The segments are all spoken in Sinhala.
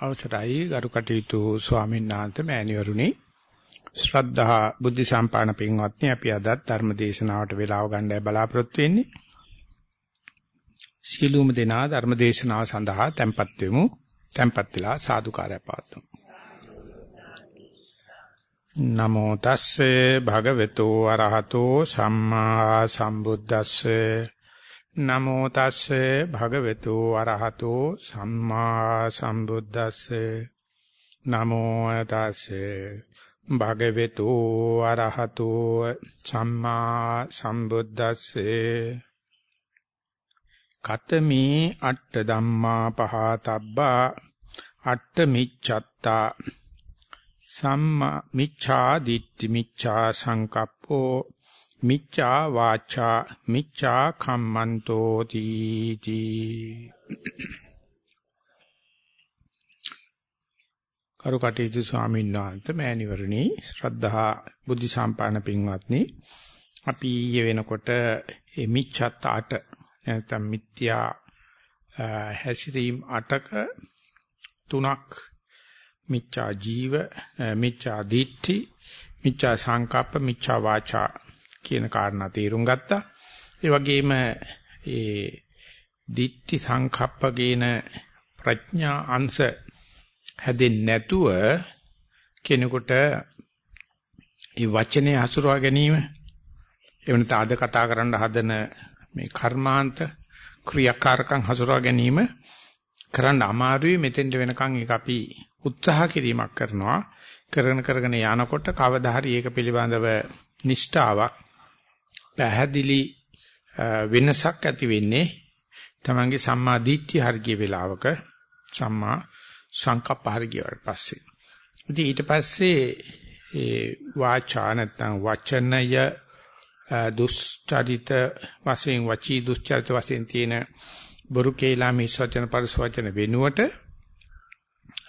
අවසරයි ගරු කටයුතු ස්වාමීන් වහන්සේ මෑණිවරුනි. ශ්‍රද්ධා බුද්ධ සම්පාදන පින්වත්නි අපි අද ධර්ම දේශනාවට වේලාව ගන්නයි බලාපොරොත්තු වෙන්නේ. සීලුම දෙනා ධර්ම දේශනාව සඳහා tempත් වෙමු. tempත් වෙලා සාදුකාරය පාත්තුමු නමෝ තස්සේ භගවතු අරහතෝ සම්මා සම්බුද්දස්සේ නමෝ තස්සේ භගවතු අරහතෝ සම්මා සම්බුද්දස්සේ. නමෝ තස්සේ භගවතු අරහතෝ සම්මා සම්බුද්දස්සේ. කතමේ අට්ඨ ධම්මා පහතබ්බා අට්ඨ මිච්ඡත්තා සම්මා මිච්ඡා දිට්ඨි මිච්ඡා සංකප්පෝ මිච්ඡා වාචා මිච්ඡා කම්මන්තෝ තීති. කරුකටීතු ස්වාමීන් වහන්සේ මෑණිවරණි ශ්‍රද්ධා බුද්ධ සම්පාදන පින්වත්නි අපි ඊයේ වෙනකොට මේ මිච්ඡත් ආට නැත්නම් මිත්‍යා හැසිරීම් අටක තුනක් මිච්ඡා ජීව මිච්ඡා දිට්ඨි මිච්ඡා සංකප්ප මිච්ඡා වාචා කියන කාරණා තේරුම් ගත්තා. ඒ වගේම ඒ දිට්ඨි සංකප්ප කියන ප්‍රඥා අංශ හැදෙන්නේ නැතුව කෙනෙකුට ඒ වචනේ හසුරවා ගැනීම එවන තාද කතා කරන්න හදන මේ කර්මාන්ත ක්‍රියාකාරකම් හසුරවා ගැනීම කරන්න අමාරුයි මෙතෙන්ට වෙනකන් ඒක අපි උත්සාහ කිරීමක් කරනවා කරගෙන කරගෙන යනකොට කවදා හරි ඒක පිළිබඳව නිෂ්ඨාවක් පැහැදිලි වෙනසක් ඇති වෙන්නේ තමන්ගේ සම්මා දිට්ඨිය හරිය වෙලාවක සම්මා සංකප්ප හරියට පස්සේ. ඉතින් ඊට පස්සේ ඒ වාචා නැත්නම් වචනය දුස්චරිත වශයෙන් වචී දුස්චරිත වශයෙන් තියෙන බොරු කේලා මිස්වචන පරිසවචන වෙනුවට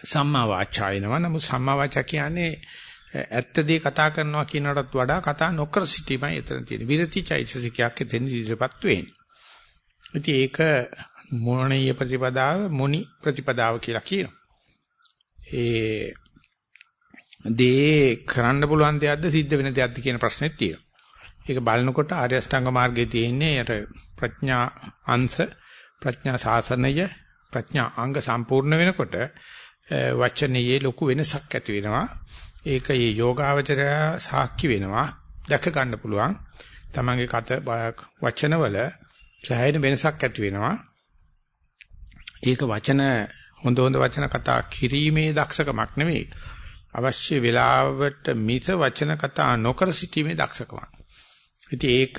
සම්මා වාචා වෙනවා. නමුත් සම්මා වාචා කියන්නේ ඇත්ත දේ කතා කරනවා කියනටත් වඩා කතා නොකර සිටීමයි එතන තියෙන. විරති චෛතසිකයක් එතන ඉදිරියපත් වෙන්නේ. ඉතින් ඒක මොණීය ප්‍රතිපදාව මොනි ප්‍රතිපදාව කියලා කියනවා. ඒ දේ කරන්න පුළුවන් දෙයක්ද සිද්ධ වෙන දෙයක්ද කියන ප්‍රශ්නේ තියෙනවා. ඒක බලනකොට ආර්ය අෂ්ටාංග මාර්ගයේ තියෙන්නේ යට ප්‍රඥා අංශ ප්‍රඥා සාසනය ප්‍රඥා අංග සම්පූර්ණ වෙනකොට වචනයේ ලොකු වෙනසක් ඇති වෙනවා. ඒක මේ යෝගාවචරය සාක්ෂි වෙනවා. දැක ගන්න පුළුවන්. තමන්ගේ කත වචනවල සෑහෙන වෙනසක් ඇති වෙනවා. ඒක වචන හොඳ හොඳ වචන කතා කිරීමේ දක්ෂකමක් නෙවෙයි අවශ්‍ය වෙලාවට මිස වචන කතා නොකර සිටීමේ දක්ෂකමක්. ඉතින් ඒක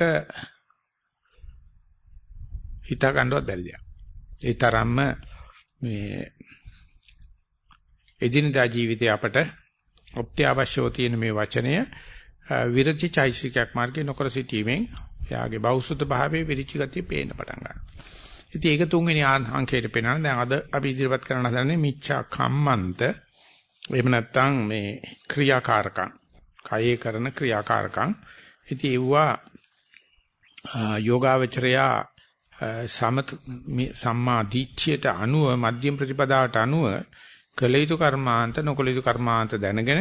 හිතා ගන්නවත් බැරි දෙයක්. ඒ තරම්ම මේ එදිනදා ජීවිතේ අපට අත්‍යවශ්‍යව තියෙන මේ වචනය විරති චෛසිකයක් මාර්ගේ නොකර සිටීමෙන් එයාගේ බෞසුත භාවයේ විරිචි ගතිය පේන්න පටන් ගන්නවා. ඉතින් ඒක තුන්වෙනි අංකයට පේනවා. දැන් අද අපි ඉදිරිපත් කරන්න හදන්නේ මිච්ඡා කම්මන්ත. එහෙම නැත්නම් මේ ක්‍රියාකාරකම්. කයේ කරන ක්‍රියාකාරකම්. ඉතින් ඒවා යෝගාවචරයා සමත සම්මා දිට්ඨියට අනුව මධ්‍යම ප්‍රතිපදාවට අනුව කළ යුතු කර්මාන්ත නොකළ යුතු කර්මාන්ත දැනගෙන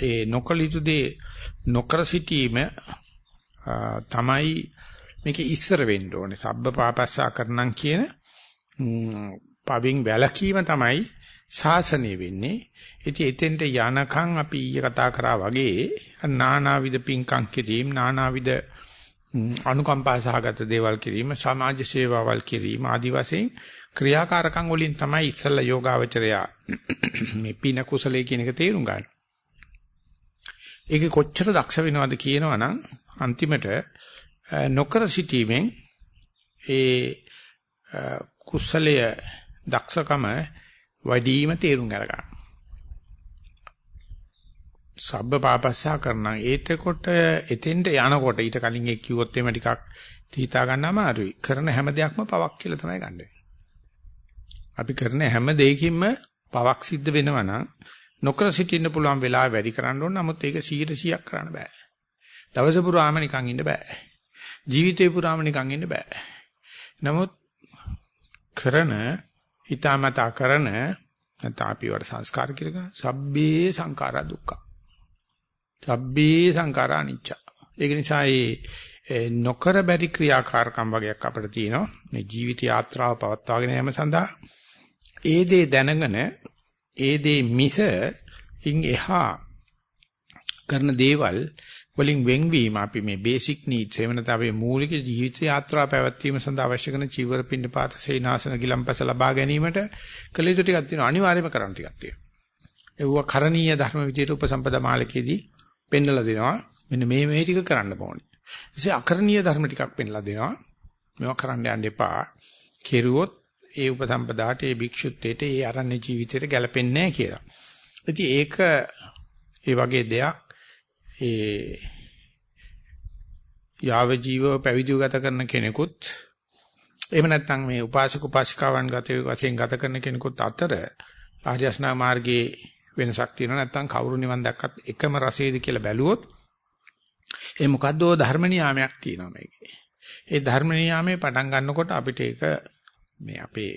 ඒ නොකළ යුතු දේ නොකර සිටීම තමයි මේක ඉස්සර වෙන්න ඕනේ. සබ්බ පාපස්සා කරනම් කියන පවින් වැලකීම තමයි ශාසනය වෙන්නේ. ඉතින් එතෙන්ට යනකම් අපි ඊයේ කතා කරා වගේ නානාවිද පින්කම් කිරීම නානාවිද අනුකම්පා සහගත දේවල් කිරීම සමාජ සේවාවල් කිරීම ආදි වශයෙන් ක්‍රියාකාරකම් වලින් තමයි ඉස්සල්ලා යෝගාවචරය මේ පින කුසලයේ කියන එක තේරුම් ගන්න. ඒකේ කොච්චර දක්ෂ වෙනවද කියනවනම් අන්තිමට නොකර සිටීමෙන් ඒ කුසලය දක්ෂකම වැඩිම තේරුම් ගන්න. සබ්බ පාපස්සා කරන ඒතකොට එතෙන්ට යනකොට ඊට කලින් එක් කිව්වොත් එimhe ටිකක් තීතා ගන්න අමාරුයි. කරන හැම දෙයක්ම පවක් කියලා තමයි ගන්න වෙන්නේ. අපි කරන හැම දෙයකින්ම පවක් සිද්ධ වෙනවා නම් නොකර සිටින්න පුළුවන් වෙලාව වැඩි කරන්න ඕන. නමුත් ඒක 100%ක් කරන්න බෑ. දවස පුරාම නිකන් ඉන්න බෑ. ජීවිතේ පුරාම නිකන් ඉන්න බෑ. නමුත් කරන හිතාමතා කරන නැත්නම් අපි වල සංස්කාර කියලා සබ්බේ සංඛාරා දුක්ඛ. සබ්බේ සංඛාරා අනිච්ච. ඒක නිසා මේ නොකර බැරි ක්‍රියාකාරකම් වගේක් අපිට තියෙනවා. මේ ජීවිත යාත්‍රාව පවත්වාගෙන යාම සඳහා ඒ දේ දැනගෙන ඒ දේ මිස ඉන් එහා කරන දේවල් වලින් වෙන්වීම අපි මේ බේසික් නීඩ්ස් එහෙම නැත්නම් අපේ මූලික ජීවිත යාත්‍රා පැවැත්වීම සඳහා අවශ්‍ය කරන චීවර පින්න පාත සේනාසන ගිලම්පස ලබා ගැනීමට කළ යුතු ටිකක් තියෙනවා. අනිවාර්යයෙන්ම කරන්න ටිකක් තියෙනවා. ඒව කරණීය ධර්ම විදියට උපසම්පදා මාලකයේදී පෙන්වලා දෙනවා. මෙන්න මේ මේ ටික කරන්න ඕනේ. ඉතින් අකරණීය ධර්ම ටිකක් පෙන්වලා දෙනවා. මේවා කරන්න යන්න එපා. කෙරුවොත් ඒ උපසම්පදාට ඒ භික්ෂුත්වයට ඒ අරණ්‍ය ජීවිතයට ගැලපෙන්නේ නැහැ කියලා ඉතින් ඒක ඒ වගේ දෙයක් ඒ යාව ජීවව පැවිදිව ගත කරන කෙනෙකුත් එහෙම නැත්නම් මේ උපාසක උපාසිකාවන් ගත වශයෙන් ගත කරන කෙනෙකුත් අතර ආර්යශ්නා මාර්ගයේ වෙනසක් තියෙනවා නැත්නම් කවුරු නිවන් දැක්කත් එකම රසයේද කියලා බැලුවොත් ඒ මොකද්දෝ ධර්ම නියාමයක් තියෙනවා මේකේ. ඒ ධර්ම නියාමයේ පටන් ගන්නකොට අපිට ඒක මේ අපේ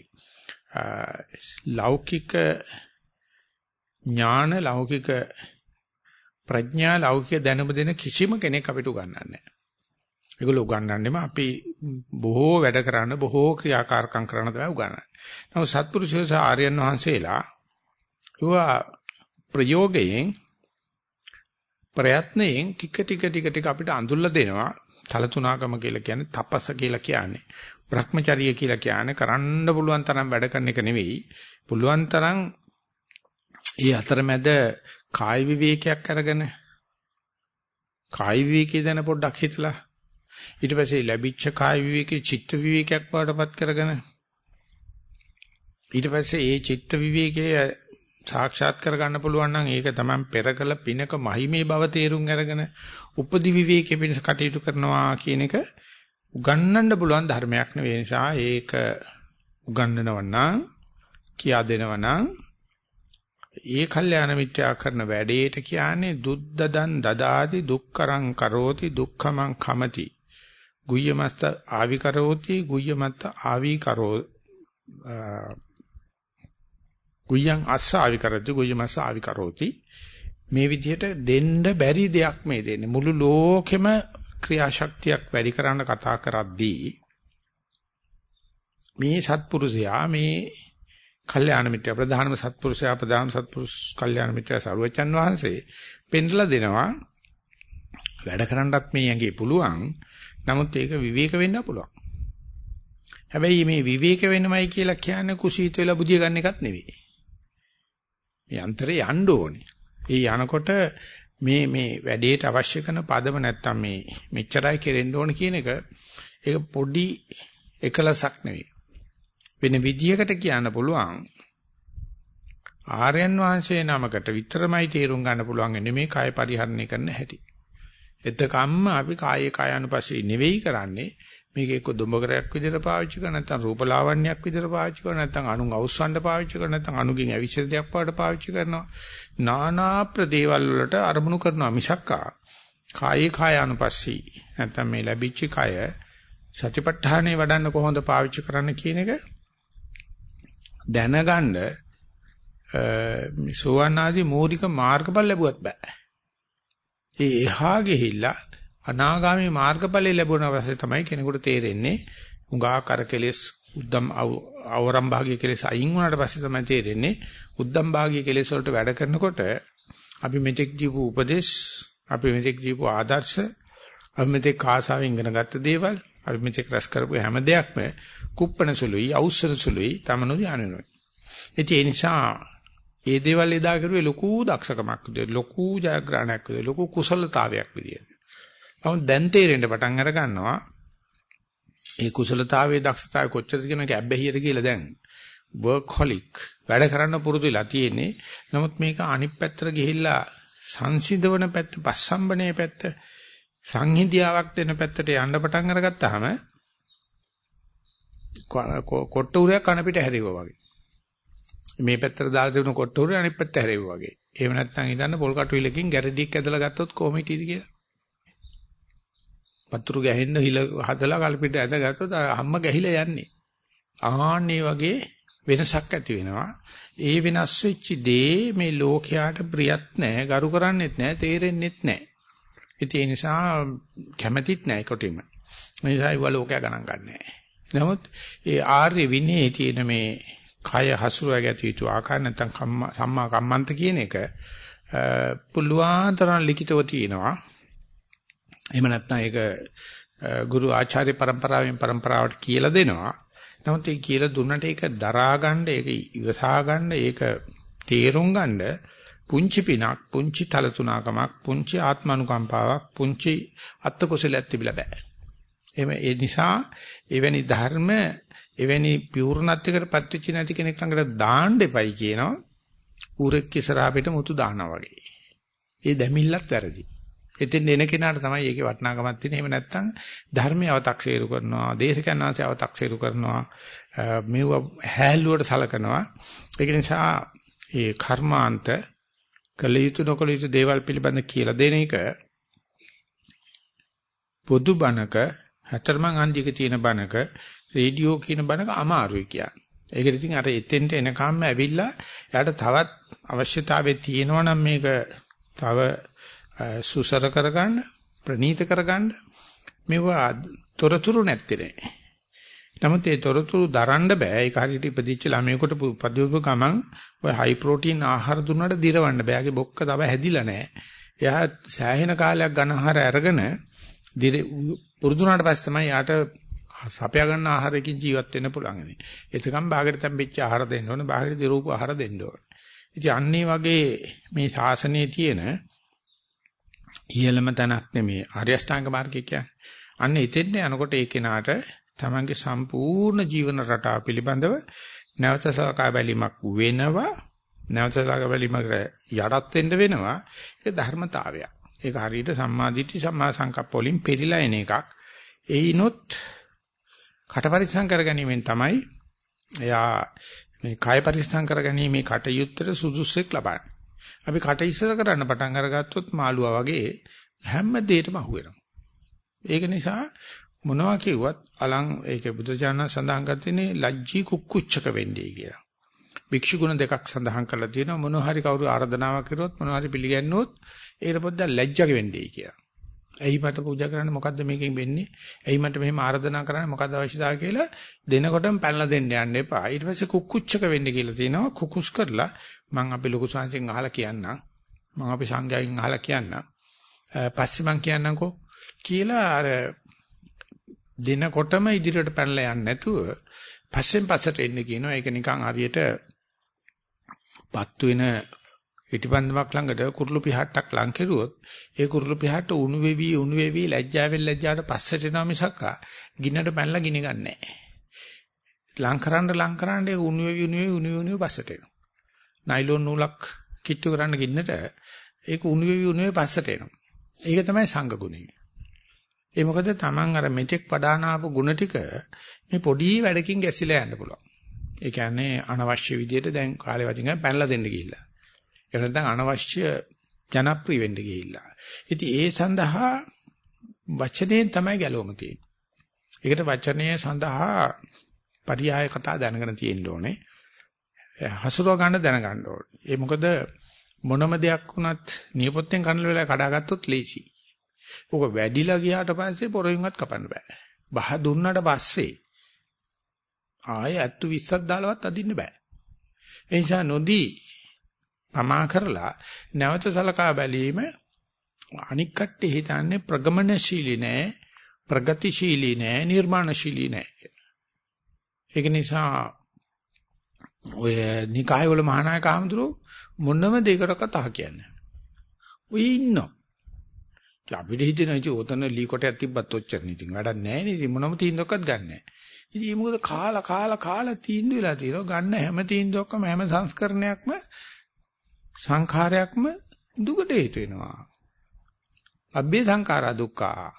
ලෞකික ඥාන ලෞකික ප්‍රඥා ලෞකික දැනුම දෙන කිසිම කෙනෙක් අපිට උගන්වන්නේ නැහැ. ඒගොල්ලෝ උගන්වන්නේම අපි බොහෝ වැඩ කරන්න බොහෝ ක්‍රියාකාරකම් කරන තමයි උගන්වන්නේ. නමුත් සත්පුරුෂයෝ සහ ආර්යයන් වහන්සේලා ඒවා ප්‍රයෝගයෙන් ප්‍රයත්නයෙන් ටික ටික ටික ටික අපිට අඳුල්ලා දෙනවා. තලතුණකම කියලා කියන්නේ තපස කියලා කියන්නේ. භ්‍රමචර්ය කියලා කියන්නේ කරන්න පුළුවන් තරම් වැඩ කරන එක නෙවෙයි. පුළුවන් තරම් ඒ අතරමැද කාය විවේකයක් අරගෙන කාය විවේකී දැන පොඩ්ඩක් හිතලා ඊට පස්සේ ලැබිච්ච කාය විවේකී චිත්ත විවේකයක් වඩපත් කරගෙන ඊට පස්සේ ඒ චිත්ත විවේකයේ සාක්ෂාත් කරගන්න පුළුවන් නම් ඒක තමයි පෙරකල පිනක මහිමේ බව තේරුම් අරගෙන උපදි විවේකයේ පිණිස කටයුතු කරනවා කියන එක උගන්වන්න පුළුවන් ධර්මයක් නෙවෙයි. නිසා ඒක උගන්වනව නම් කියා දෙනව නම් ඒ කල්යාණ මිත්‍යා කරන වැඩේට කියන්නේ දුද්දදන් දදාති දුක්කරං කරෝති දුක්ඛමං කමති. ගුය්‍යමස්ත ආවි කරෝති ගුය්‍යමත්ත ආවි කරෝ ගුය්‍යං අස්ස ආවි කරති ගුය්‍යමස්ස ආවි කරෝති. මේ විදිහට දෙන්න බැරි දෙයක් මේ දෙන්නේ. මුළු ලෝකෙම ක්‍රියාශක්තියක් වැඩි කරන්න කතා කරද්දී මේ සත්පුරුෂයා මේ කල්යාණ මිත්‍ර ප්‍රධානම සත්පුරුෂයා ප්‍රධාන සත්පුරුෂ කල්යාණ මිත්‍ර සරුවචන් වහන්සේ පෙන්ලා දෙනවා වැඩ කරන්නත් මේ යගේ පුළුවන්. නමුත් ඒක විවේක වෙන්න පුළුවන්. හැබැයි මේ විවේක වෙනමයි කියලා කියන්නේ කුසීත වෙලා බුදිය ගන්න එකක් නෙවෙයි. මේ අන්තරේ යන්න ඕනේ. ඒ යනකොට මේ මේ වැඩේට අවශ්‍ය කරන පදම නැත්තම් මේ මෙච්චරයි කෙරෙන්න ඕන කියන එක ඒක පොඩි එකලසක් නෙවෙයි වෙන විදියකට කියන්න පුළුවන් ආර්යයන් වහන්සේ නමකට විතරමයි තේරුම් ගන්න පුළුවන් මේ කය පරිහරණය කරන හැටි. එතකම්ම අපි කායේ කායानुපස්සේ නෙවෙයි කරන්නේ මේක එක්ක දුඹකරයක් විදිහට පාවිච්චි කරන නැත්නම් රූපලාවන්‍යයක් විදිහට පාවිච්චි කරන නැත්නම් අනුන් අවස්සන්න පාවිච්චි කරන නැත්නම් අනුගෙන් අවිශ්ව දෙයක් පාට පාවිච්චි කරනවා. නානා ප්‍රදේවල් වලට අරමුණු කරනවා මිසක්කා කායේ කායानुපස්සී නැත්නම් මේ ලැබිච්ච කය සතිපට්ඨානේ වඩන්න කොහොමද පාවිච්චි කරන්න කියන එක දැනගන්න සෝවන් ආදී මූලික මාර්ගඵල ලැබුවත් බෑ. ඒ එහා ගිහිල්ලා අනාගාමී මාර්ගඵල ලැබුණා පස්සේ තමයි කෙනෙකුට තේරෙන්නේ උඟා කරකෙලස් උද්දම් අවරම් භාගයේ කෙලස් අයින් වුණාට පස්සේ තමයි තේරෙන්නේ උද්දම් භාගයේ කෙලස් වලට වැඩ කරනකොට අපි මෙතෙක් දීපු උපදේශ අපි මෙතෙක් දීපු ආදර්ශ අපි මෙතෙක් ආසාවෙන් ඉගෙන ගත්ත දේවල් අපි මෙතෙක් රැස් කරපු හැම දෙයක්ම කුප්පන සුළුයි, අවුස්සන සුළුයි තමනු ධානනොයි. ඉතින් ඒ නිසා ඒ දේවල් එදා කරුවේ ලොකු දක්ෂකමක් විදියට, ලොකු ජයග්‍රහණයක් විදියට, ලොකු කුසලතාවයක් විදියට. නමුත් දැන් තේරෙන්න පටන් අර ගන්නවා ඒ කුසලතාවයේ දක්ෂතාවය කොච්චරද කියන එක ඇබ්බැහියට කියලා දැන් workaholic වැඩ කරන්න පුරුදු වෙලා තියෙන්නේ. නමුත් මේක අනිත් පැත්තට ගිහිල්ලා සංසිඳවන පැත්ත, පස්සම්බනේ පැත්ත, සංහිඳියාවක් දෙන පැත්තට යන්න පටන් අරගත්තාම කොට්ට උරයක් කන පිට හැරෙවුවා වගේ. මේ පැත්තට දාලා තිබුණු කොට්ට උරේ අනිත් පැත්ත හැරෙවුවා වගේ. එහෙම නැත්නම් හිතන්න පොල් කටු විලකින් ගැරඩියක් ඇදලා ගත්තොත් කොහොම හිටියද කියලා. වතුරු ගැහෙන්න හිල හදලා කල්පිට ඇදගත්තොත් හම්ම ගැහිලා යන්නේ. ආන්නේ වගේ වෙනසක් ඇති වෙනවා. ඒ වෙනස් වෙච්ච දේ මේ ලෝකයට ප්‍රියත් නැහැ, ගරු කරන්නෙත් නැහැ, තේරෙන්නෙත් නැහැ. ඉතින් ඒ නිසා කැමැතිත් නැහැ කොටිම. ඒ නිසා ඒව ලෝකයා ගණන් ගන්නෑ. නමුත් ඒ ආර්ය විනයේ තියෙන මේ කය හසුරුවා ගැතිය යුතු ආකාර නැත්නම් සම්මා කම්මන්ත කියන එක පුළුවන් තරම් ලිඛිතව තියෙනවා. එහෙම නැත්නම් ඒක ගුරු ආචාර්ය પરම්පරාවෙන් પરම්පරාවට කියලා දෙනවා. නමුත් ඒ කියලා දුන්නට ඒක දරා ගන්න, ඒක ඉවසා ගන්න, ඒක තේරුම් ගන්න පුංචි පිනක්, පුංචි තලතුණකමක්, පුංචි ආත්මනුකම්පාවක්, පුංචි අත්කුසලයක් තිබිලා බෑ. එහෙම ඒ නිසා එවැනි ධර්ම එවැනි පියුර්ණත්වයකටපත් වෙච්ච නැති කෙනෙක් ළඟට දාන්න එපයි කියනවා. ඌරෙක් ඉස්සරහා පිට මුතු දානවා වගේ. ඒ දැමිල්ලත් වැරදි. එතෙන් එන කෙනාට තමයි ඒකේ වටිනාකමක් තියෙන්නේ. එහෙම නැත්නම් ධර්මය අව탁සේරු කරනවා, දේශකයන් වහන්සේ අව탁සේරු කරනවා, මේව හැල්ලුවට සලකනවා. ඒක නිසා ඒ කර්මාන්ත කළ යුතු නොකළ යුතු දේවල් පිළිබඳ කියලා දෙන එක පොදු බණක හතරමං අන්දික තියෙන බණක රේඩියෝ කියන බණක අමාරුයි කියන්නේ. ඒකට ඉතින් අර එතෙන්ට එනකම්ම ඇවිල්ලා එයාට තවත් අවශ්‍යතාවය තියෙනවා නම් මේක තව සුසර කරගන්න ප්‍රනීත කරගන්න මේවා තොරතුරු නැත්තේ නෑ. නමුත් ඒ තොරතුරු දරන්න බෑ. ඒක හරියට ඉපදිච්ච ළමයෙකුට පදිවපු ගමන් ඔය හයි ප්‍රෝටීන් ආහාර දුන්නාට දිරවන්න බෑ. ඒකේ බොක්ක තව හැදිලා නෑ. එයා සෑහෙන කාලයක් ඝන ආහාර අරගෙන පුරුදුනාට පස්සේ තමයි යාට සපයා ගන්න ආහාරයකින් ජීවත් වෙන්න පුළුවන්. එතකම් බාගෙට තැම්පෙච්ච ආහාර දෙන්න ඕනේ, බාගෙට දිරූප ආහාර දෙන්න ඕනේ. ඉතින් අන්නේ වගේ මේ ශාසනයේ තියෙන ඉහළම තැනක් නෙමේ ආර්ය අෂ්ටාංග මාර්ගය කියන්නේ. අන්න එතෙන්ට යනකොට ඒ කෙනාට තමන්ගේ සම්පූර්ණ ජීවන රටාව පිළිබඳව නැවත සලකා බැලීමක් වෙනවා. නැවත සලකා බැලීමකට යටත් වෙන්න වෙනවා. ඒක ධර්මතාවයක්. ඒක හරියට සම්මාදිට්ඨි සම්මා සංකප්ප වලින් පෙරිලා එන එකක්. එයිනොත් කට පරිස්සම් කරගැනීමෙන් තමයි එයා මේ කාය පරිස්සම් කරගැනීමේ කටයුත්තට සුදුසුෙක් ලබන්නේ. අපි කට ඉස්සර කරන්න පටන් අරගත්තොත් මාළුවා වගේ හැම දෙයකම අහු වෙනවා. ඒක නිසා මොනවා කිව්වත් අලං ඒක බුදුචානන් සඳහන් කරන්නේ ලැජ්ජී කුක්කුච්චක වෙන්නේ කියලා. භික්ෂු ගුණ දෙකක් සඳහන් කරලා තියෙනවා මොනවා හරි කවුරු ආර්දනාවක් කරුවොත් මොනවා හරි පිළිගන්නොත් ඒකට පොඩ්ඩක් ලැජ්ජක වෙන්නේ කියලා. ඇයි මට පූජා කරන්න මොකද්ද මේකෙන් වෙන්නේ? ඇයි මට මෙහෙම ආර්දනා කරන්න මොකද්ද අවශ්‍යතාව කියලා දෙනකොටම පැනලා දෙන්න යන්න එපා. ඊට පස්සේ කුක්කුච්චක වෙන්න කියලා තියෙනවා. කුකුස් කරලා මම අපි ලොකු සංසෙන් අහලා කියන්නම්. මම අපි සංඝයාගෙන් අහලා කියන්නම්. පස්සේ මම කියන්නම්කෝ කියලා අර දිනකොටම ඉදිරියට පැනලා යන්නේ නැතුව පස්සෙන් පස්සට එන්න කියනවා. ඒක නිකන් හරියට පත්තු වෙන පිටිපන්දමක් ළඟට කුරුළු පිහට්ටක් ලං කෙරුවොත් ඒ කුරුළු පිහට්ට උණු වෙවි උණු වෙවි ලැජ්ජාවෙන් ලැජ්ජාට පස්සට එනවා මිසක් ගින්නට පැනලා ගිනි ගන්නෑ. ලං කරන්න ලං කරන්න ඒ උණු වෙවි උණු වෙවි උණු වෙවි පස්සට එනවා. නයිලෝන් නූලක් කිට්ටු කරන්න ගින්නට ඒක උණු වෙවි උණු වෙවි පස්සට එනවා. ඒක තමයි සංඝ ගුණය. ඒ මොකද Taman අර මෙතෙක් පඩාන ආපු ಗುಣ ටික මේ පොඩි වැඩකින් ගැසිලා යන්න පුළුවන්. ඒ කියන්නේ අනවශ්‍ය විදියට දැන් කාලේ වදින පැනලා දෙන්න ගිහිල්ලා. එහෙම නැත්නම් අනවශ්‍ය ජනප්‍රිය වෙන්න ගිහිල්ලා. ඉතින් ඒ සඳහා වචනයෙන් තමයි ගැලවම තියෙන්නේ. ඒකට වචනය සඳහා පරියාය කතා දැනගෙන තියෙන්න ඕනේ. හසුරව ගන්න දැනගන්න ඕනේ. ඒ මොකද මොනම දෙයක් වුණත් නියපොත්තෙන් කන වෙලාව කඩාගත්තොත් ලේසි. ඕක වැඩිලා ගියාට පස්සේ පොරොයින්වත් කපන්න බෑ. බහ දුන්නාට පස්සේ ආයෙ අත්තු 20ක් දාලවත් අදින්න බෑ. ඒ නිසා නොදී පමා කරලා නැවත සලකා බැලීම අනික් කට්ටිය හිතන්නේ ප්‍රගමනශීලී නෑ ප්‍රගතිශීලී නෑ නිර්මාණශීලී නෑ ඒක නිසා ඔය නිකාය වල මහානායක ආමඳුරෝ මොනම දෙයකට කතා කියන්නේ ඔය ඉන්නෝ අපිට හිතෙනවා ඉතින් ඔතන ලී කොටයක් තිබ්බත් ඔච්චර නේ. ඉතින් වැඩක් නැහැ නේ ඉතින් මොනම තීන්දුවක්වත් ගන්නෑ ඉතින් මොකද කාලා කාලා කාලා තීන්දුව වෙලා තියෙනවා. ගන්න හැම තීන්දුවක්ම හැම සංස්කරණයක්ම සංඛාරයක්ම දුකට හේතු වෙනවා. අබ්බේ සංඛාරා දුක්ඛා.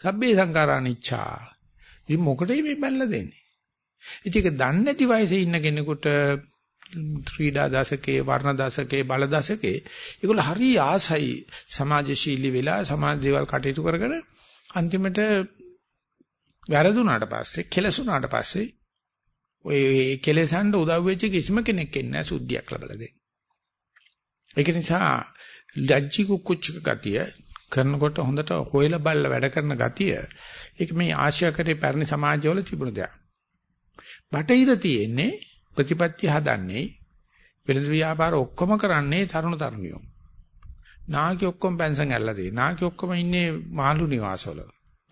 සබ්බේ සංඛාරා නිච්ඡා. මේ මොකටද මේ බැලලා දෙන්නේ? ඉතින් ඒක දන්නේ නැති වයසේ ඉන්න කෙනෙකුට ක්‍රීඩා දශකේ වර්ණ දශකේ බල දශකේ ඒගොල්ල හරි ආසයි සමාජශීලී වෙලා සමාජ දේවල් කටයුතු කරගෙන අන්තිමට වැරදුනාට පස්සේ කෙලසුනාට පස්සේ ඔය කෙලෙසන්න උදව් වෙච්ච කිසිම කෙනෙක් ඉන්නේ නැහැ සුද්ධියක් ලබලා දෙන්න. ඒක නිසා ලැජ්ජි කුකුච්චක ගතිය කරනකොට හොඳට හොයලා බලලා වැඩ කරන ගතිය ඒක මේ ආශ්‍යාකරේ පැරණි සමාජවල තිබුණ දෙයක්. බටහිර තියෙන්නේ ප්‍රතිපත්ති හදන්නේ වෙළඳ ව්‍යාපාර ඔක්කොම කරන්නේ තරුණ තරුණියෝ. නාකි ඔක්කොම පෙන්ෂන් ඇල්ලලා දෙයි. නාකි ඔක්කොම ඉන්නේ මාළු නිවාසවල.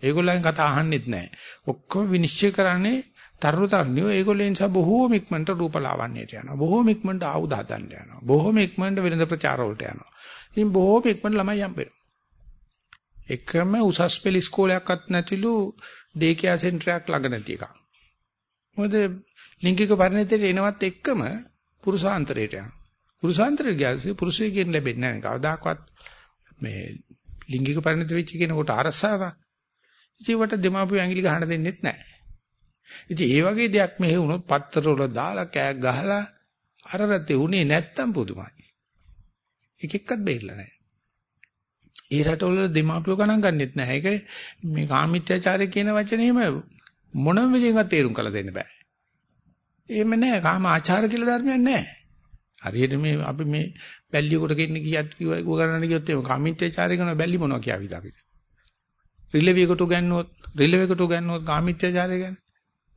ඒගොල්ලන් කතා අහන්නෙත් නැහැ. ඔක්කොම විනිශ්චය කරන්නේ තරුණ තරුණියෝ. ඒගොල්ලන් නිසා බොහෝම ඉක්මනට රූපලාවන්‍යයට යනවා. බොහෝම ඉක්මනට ආයුධ හදන්න යනවා. බොහෝම ඉක්මනට වෙළඳ ප්‍රචාර වලට යනවා. ඉතින් බොහෝම ඉක්මනට ළමයි යම්බෙනවා. එකම උසස් පෙළ ඉස්කෝලයක්වත් නැතිලු ඩේ කියා සෙන්ටරයක් ළඟ නැති එකක්. මොකද ලිංගික පරිණතයට එනවත් එක්කම පුරුෂාන්තරයට යනවා. පුරුෂාන්තරයට ගියාසේ පුරුෂයෙක්ගෙන් ලැබෙන්නේ නැහැ කවදාකවත් මේ ලිංගික පරිණත වෙච්ච කෙනෙකුට අරසාවක්. ඉතින් වට දෙමාපිය ඇඟිලි ගහන්න දෙන්නෙත් නැහැ. ඉතින් ඒ වගේ දෙයක් මෙහෙ වුණොත් පත්තර වල දාලා කෑක් ගහලා අර රතේ උනේ නැත්තම් පුදුමයි. එක එක්කත් බේරලා නැහැ. ඒ රටවල දෙමාපියෝ ගණන් ගන්නෙත් නැහැ. ඒක මේ කාමීත්‍යාචාරය කියන වචනේම මොනම විදිහකට තේරුම් කරලා දෙන්න බෑ. එහෙම නැහැ. කාම ආචාර කියලා ධර්මයක් නැහැ. හරියට මේ අපි මේ බැල්ලියකට ගෙන්න ගියත් කිව්ව ගණන් ගියොත් එහෙම කාමීත්‍යාචාරය කරන බැල්ලි මොනවා කියාවිද අපිට? රිලෙවියකට ගන්නවොත් රිලෙවියකට ගන්නවොත් කාමීත්‍යාචාරය ගැන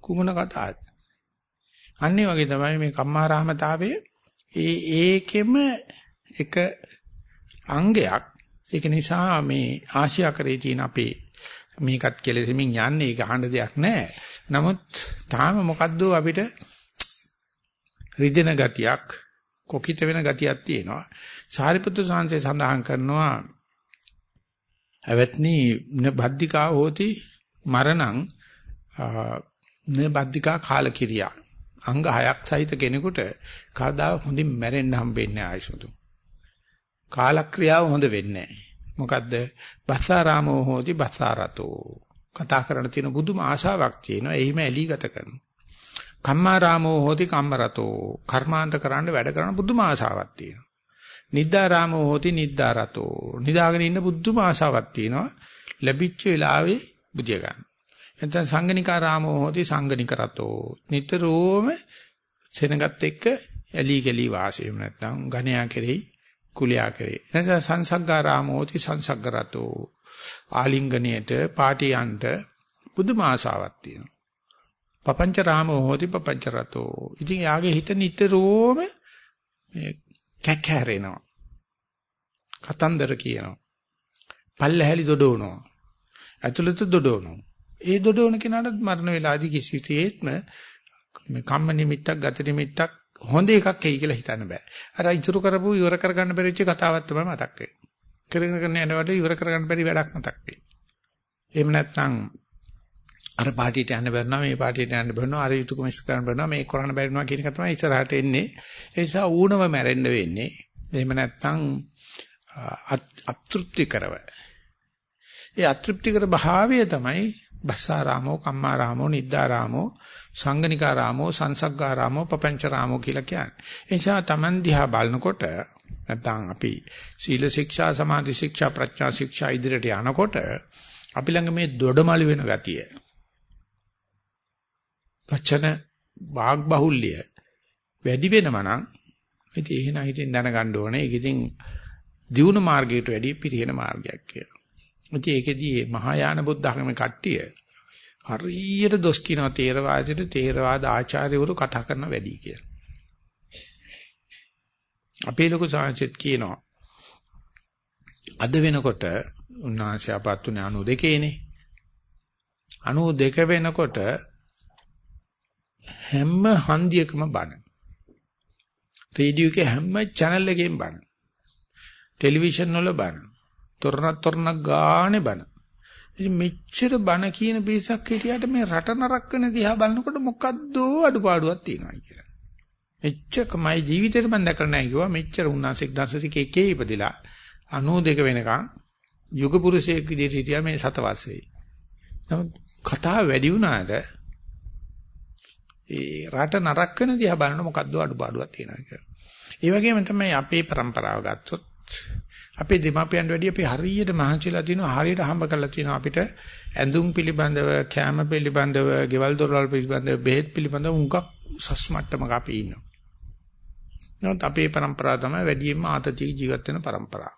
කුමන කතාවද? අන්නේ වගේ තමයි මේ කම්මාරාමතාවය ඒ ඒකෙම එක අංගයක් ඒක නිසා මේ ආශියා කරේ තියෙන අපේ මේකත් කෙලෙසමින් යන්නේ ඒක අහන්න දෙයක් නැහැ. නමුත් තාම මොකද්ද අපිට රිදෙන ගතියක් කොකිත වෙන ගතියක් තියෙනවා. සාරිපුත්‍ර සාංශේ සඳහන් කරනවා අවත්නි බද්ධිකා හෝති මරණං නේ බද්ධිකා කාලකිරියා අංග හයක් සහිත කෙනෙකුට කවදා හොඳින් මැරෙන්න හම්බෙන්නේ ආයසුතු. කාලක්‍රියාව හොඳ වෙන්නේ නැහැ. මොකද්ද? බස්සාරාමෝ හෝති බස්සාරතෝ. කතා කරන්න තියෙන බුදුම ආශාවක් තියෙනවා. එහිම ඇලී ගත කරනවා. කම්මාරාමෝ හෝති කම්මරතෝ. කර්මාන්ත කරන්න වැඩ කරන බුදුම ආශාවක් තියෙනවා. නිද්දාරාමෝ හෝති නිද්දාරතෝ. නිදාගෙන ඉන්න බුදුම ආශාවක් තියෙනවා. ලැබිච්ච වෙලාවේ බුදිය ගන්න. නැත්නම් සංගණිකා රාමෝ හෝති සංගණිකරතෝ. නිතරම සෙනගත් එක්ක ඇලි ගලි වාසය නැත්නම් ඝණයා කෙරෙහි කුලයා කෙරෙහි. නැත්නම් සංසග්ගා රාමෝ හෝති සංසග්ගරතෝ. ආලිංගණයට පාටියන්ට පුදුම ආසාවක් තියෙනවා. පපංච රාමෝ හෝති පපංච රතෝ. ඉතින් යාගේ හිත නිතරම මේ කැකහැරෙනවා. කතන්දර කියනවා. පල්ලහැලි දොඩවනවා. ඇතුළත දොඩවනවා. ඒ දොඩවන කෙනාට මරණ වේලාදී කිසිසේත්ම මේ කම්ම නිමිත්තක් ගත නිමිත්තක් හොඳ එකක් එයි කියලා හිතන්න බෑ. අර ඉතුරු කරපු ඉවර කරගන්න බැරිච්ච කතාවක් තමයි මතක් වෙන්නේ. කරගෙන කරන යනකොට ඉවර කරගන්න බැරි වැඩක් මතක් වෙයි. එහෙම නැත්නම් අර පාටියට යන්න බැරනවා මේ පාටියට යන්න බැරනවා අර යුතුයකම ඉස් කරන්න බැරනවා මේ කරන්න බැරිනවා කියන එක තමයි ඉස්සරහට එන්නේ. ඒ නිසා ඌනම මැරෙන්න වෙන්නේ. එහෙම නැත්නම් අතෘප්ති කරව. ඒ අතෘප්ති කර භාවය තමයි බස්සාරාමෝ කම්මාරාමෝ නිද්දාරාමෝ සංගනිකාරාමෝ සංසග්ගාරාමෝ පపంచරාමෝ කියලා කියන්නේ. ඒ නිසා Taman දිහා බලනකොට නැත්නම් අපි සීල ශික්ෂා සමාධි ශික්ෂා ප්‍රඥා ශික්ෂා ඉදිරියට යනකොට අපි ළඟ මේ දොඩමළු වෙන ගතිය වචන වාග් බහුල්‍ය වැඩි වෙනම නම් ඉතින් එහෙනම් හිතින් දැනගන්න ඕනේ ඒක ඉතින් දියුණු මාර්ගයට වැඩි පිරිහෙන මාර්ගයක් කියලා. ඉතින් ඒකෙදී මහායාන බුද්ධ ධර්මයේ කට්ටිය හරියට දොස් කියනවා තේරවාදයට තේරවාද ආචාර්යවරු කතා කරන වැඩි කියලා. අපේ ලොකු සාංශෙත් කියනවා අද වෙනකොට උන්වහන්සේ අපත්තුනේ 92 නේ. 92 වෙනකොට හැම හන්දියකම බන. රේඩියෝ එකේ හැම channel එකෙම බන. ටෙලිවිෂන් වල බන. තොරණක් තොරණක් ගානේ බන. ඉතින් මෙච්චර බන කියන පිරිසක් හිටියට මේ රට නරක වෙන දිහා බලනකොට මොකද්ද අඩුපාඩුවක් තියෙනවා කියලා. මෙච්චරමයි ජීවිතේට මම දැකලා නැහැ කිව්වා මෙච්චර උන්නාසික දර්ශසික එකේ ඉපදිලා 92 වෙනකන් යුග පුරුෂයෙක් විදිහට හිටියා මේ සත වර්ෂේ. නමුත් කතාව වැඩි වුණාට ඒ රට නරක වෙන දිහා බලන මොකද්ද අඩුපාඩුවක් තියෙනවා කියලා. ඒ වගේම තමයි අපේ પરම්පරාව ගත්තොත් වුණත් අපේ දෙමාපියන්ට වැඩිය අපි හරියට මහන්සිලා තිනවා හරියට හම්බ කරලා තිනවා අපිට ඇඳුම් පිළිබඳව කැම පිළිබඳව ගෙවල් දොරවල් පිළිබඳව බෙහෙත් පිළිබඳව උඟක් උසස් මට්ටමක අපි ඉන්නවා. නමුත් අපේ પરම්පරාව තමයි වැඩියෙන්ම ආතතිය ජීවත් වෙන પરම්පරාව.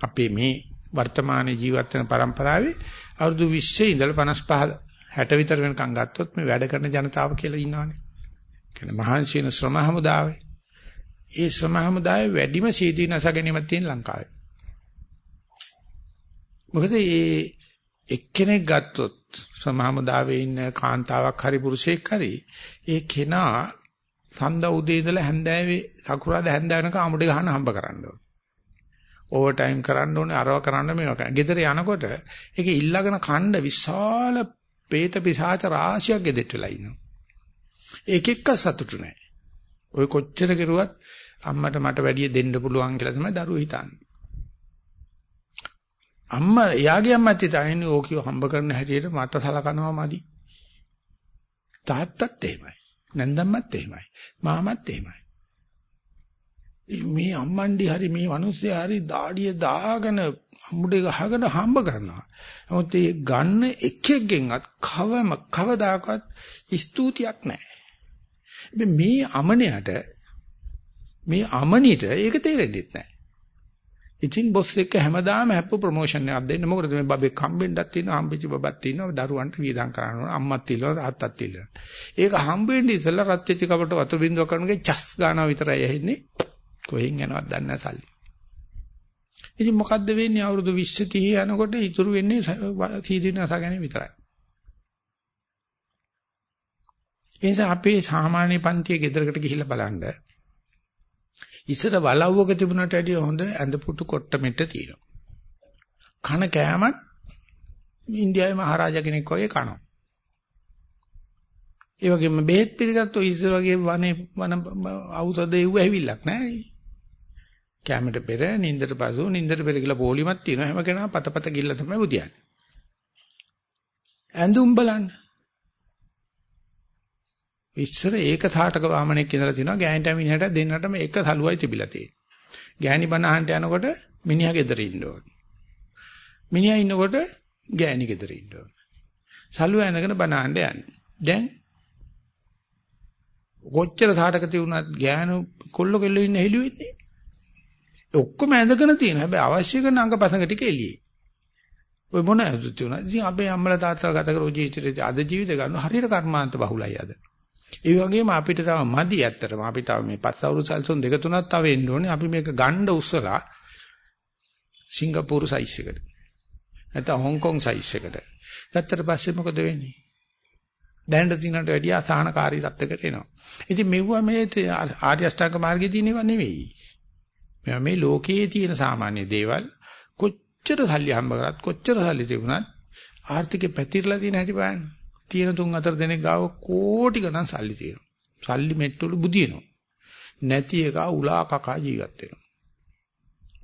අපේ මේ වර්තමාන ජීවත් වෙන પરම්පරාවේ අවුරුදු 20 ඉඳලා 55 60 විතර වෙනකන් ගත්තොත් මේ වැඩ කරන ජනතාව කියලා ඉන්නවනේ. කියන්නේ මහන්සි වෙන ශ්‍රම හමුදාවේ ඒ ශ්‍රම හමුදාවේ වැඩිම සීදී නැස ගැනීමක් තියෙන ලංකාවේ. මොකද මේ එක්කෙනෙක් ගත්තොත් ශ්‍රම හමුදාවේ ඉන්න කාන්තාවක් හරි පුරුෂයෙක් හරි ඒ කෙනා සඳ උදේ ඉඳලා හැන්දෑවේ සකුරාද හැන්දෑ වෙනකම් අමුඩේ ගහන්න හම්බ කරන්න ඕනේ. ඕවර් ටයිම් කරන්න ඕනේ අරව කරන්න මේවා කරන්න. ගෙදර යනකොට ඒක ඉල්ලගෙන කණ්ඩ විශාල പ്രേත පිසාච රාශියක් ගෙදෙට්ට වෙලා ඉන්නවා. ඒක එක්ක සතුටු නැහැ. ඔය කොච්චර කෙරුවත් අම්මට මට වැඩිය දෙන්න පුළුවන් කියලා තමයි දරුවෝ හිතන්නේ. අම්මා එයාගේ අම්මත් හිතන්නේ ඕකිය හම්බ කරන හැටියට මට සලකනවා මදි. තාත්තත් එහෙමයි. නැන්දම්මත් එහෙමයි. මාමත් එහෙමයි. මේ අම්මන්ඩි හරි මේ මිනිස්සේ හරි දාඩිය දාගෙන අමුඩේ ගහගෙන හම්බ කරනවා. නමුත් ඒ ගන්න එකෙක්ගෙන්වත් කවම කවදාකවත් ස්තුතියක් නැහැ. මේ අමනයට මේ අමනිට ඒක තේරෙන්නේ නැහැ. ඉතින් බොස් එක්ක හැමදාම හැප්පු ප්‍රොමෝෂන් එකක් දෙන්න. මොකද මේ බබෙක් හම්බෙන්නත් තියෙනවා, හම්බෙච්ච බබක් තියෙනවා, දරුවන්ට වියදම් කරනවා, අම්මත් තියෙනවා, තාත්තත් තියෙනවා. ඒක හම්බෙන්නේ ඉතලා රත් වෙච්ච කපට වතුර බින්දුවක් කරනගේ චස් ගන්නවා විතරයි ඇහෙන්නේ. කොහෙන් යනවද දන්නේ නැහැ සල්ලි. ඉතින් මොකද්ද වෙන්නේ අවුරුදු 20 30 යනකොට ඉතුරු වෙන්නේ සීදීනස ගැන විතරයි. ඒ නිසා අපේ සාමාන්‍ය පන්තියේ ගෙදරකට ගිහිල්ලා බලන්න ඉස්සර වලව්වක තිබුණට වැඩිය හොඳ ඇඳපුටු කොට්ට මෙට්ට තියෙනවා. කන කෑමත් ඉන්දියාවේ මහරජා කෙනෙක් වගේ කනවා. ඒ වගේම බෙහෙත් පිළිගත්තෝ ඉස්සර වගේ වනේ වන ඖෂධ එව්ව ඇවිල්ලක් නැහැ. කැමරට පෙර නින්දට පසු නින්දට පෙර කියලා පොලිමක් තියෙනවා හැම කෙනා පතපත ගිල්ල තමයි බුදියන්නේ. ඇඳුම් බලන්න. ඉස්සර ඒක තාටක වාමනෙක් ඉඳලා තිනවා ගෑනිට මිනිහට දෙන්නටම එක සලුවයි තිබිලා තියෙන්නේ. ගෑණි බණ අහන්න යනකොට මිනිහා ගෙදර ඉන්න ඕනේ. මිනිහා ඉන්නකොට ගෑණි ගෙදර ඉන්න ඕනේ. සලුව ඇඳගෙන බණ අහන්න යන්නේ. දැන් කොච්චර සාටක තියුණත් ගෑනු කොල්ල කෙල්ල ඉන්න හෙළුවෙන්නේ. ඔක්කොම ඇඳගෙන තියෙන. හැබැයි අවශ්‍ය කරන අංගපසංග ටික එළියේ. ඔය මොන ඇඳුම් තියුණා. ඉතින් අපේ අම්මලා තාත්තලා ගත කරපු ජීවිතේ අද ජීවිත ගන්න හරියට කර්මාන්ත බහුලයි අද. ඒ වගේම අපිට තව මදි ඇත්තටම අපි තව මේ පස් අවුරුදු සල්සොන් දෙක තුනක් තව එන්න ඕනේ. අපි මේක ගණ්ඩ උස්සලා සිංගප්පූරු සයිස් එකට. නැත්නම් හොංකොං සයිස් එකට. ගත්තට පස්සේ මොකද වෙන්නේ? දැනට තිනට වැඩිය අසහනකාරී තත්යකට එනවා. ඉතින් මෙවුවා මේ ආර්ය අෂ්ටාංග මාර්ගයේ තියෙනව නෙවෙයි. මේවා මේ ලෝකයේ තියෙන සාමාන්‍ය දේවල් කොච්චර සල්ලි හම්බ කරත් කොච්චර සල්ලි තිබුණත් ආර්ථිකේ පැතිරලා තියෙන හැටි බලන්න. තියෙන තුන් හතර දෙනෙක් ගාව කෝටි ගණන් සල්ලි තියෙනවා. සල්ලි මෙට්ටවල බුදිනවා. නැති එක උලා කකා ජීවත් වෙනවා.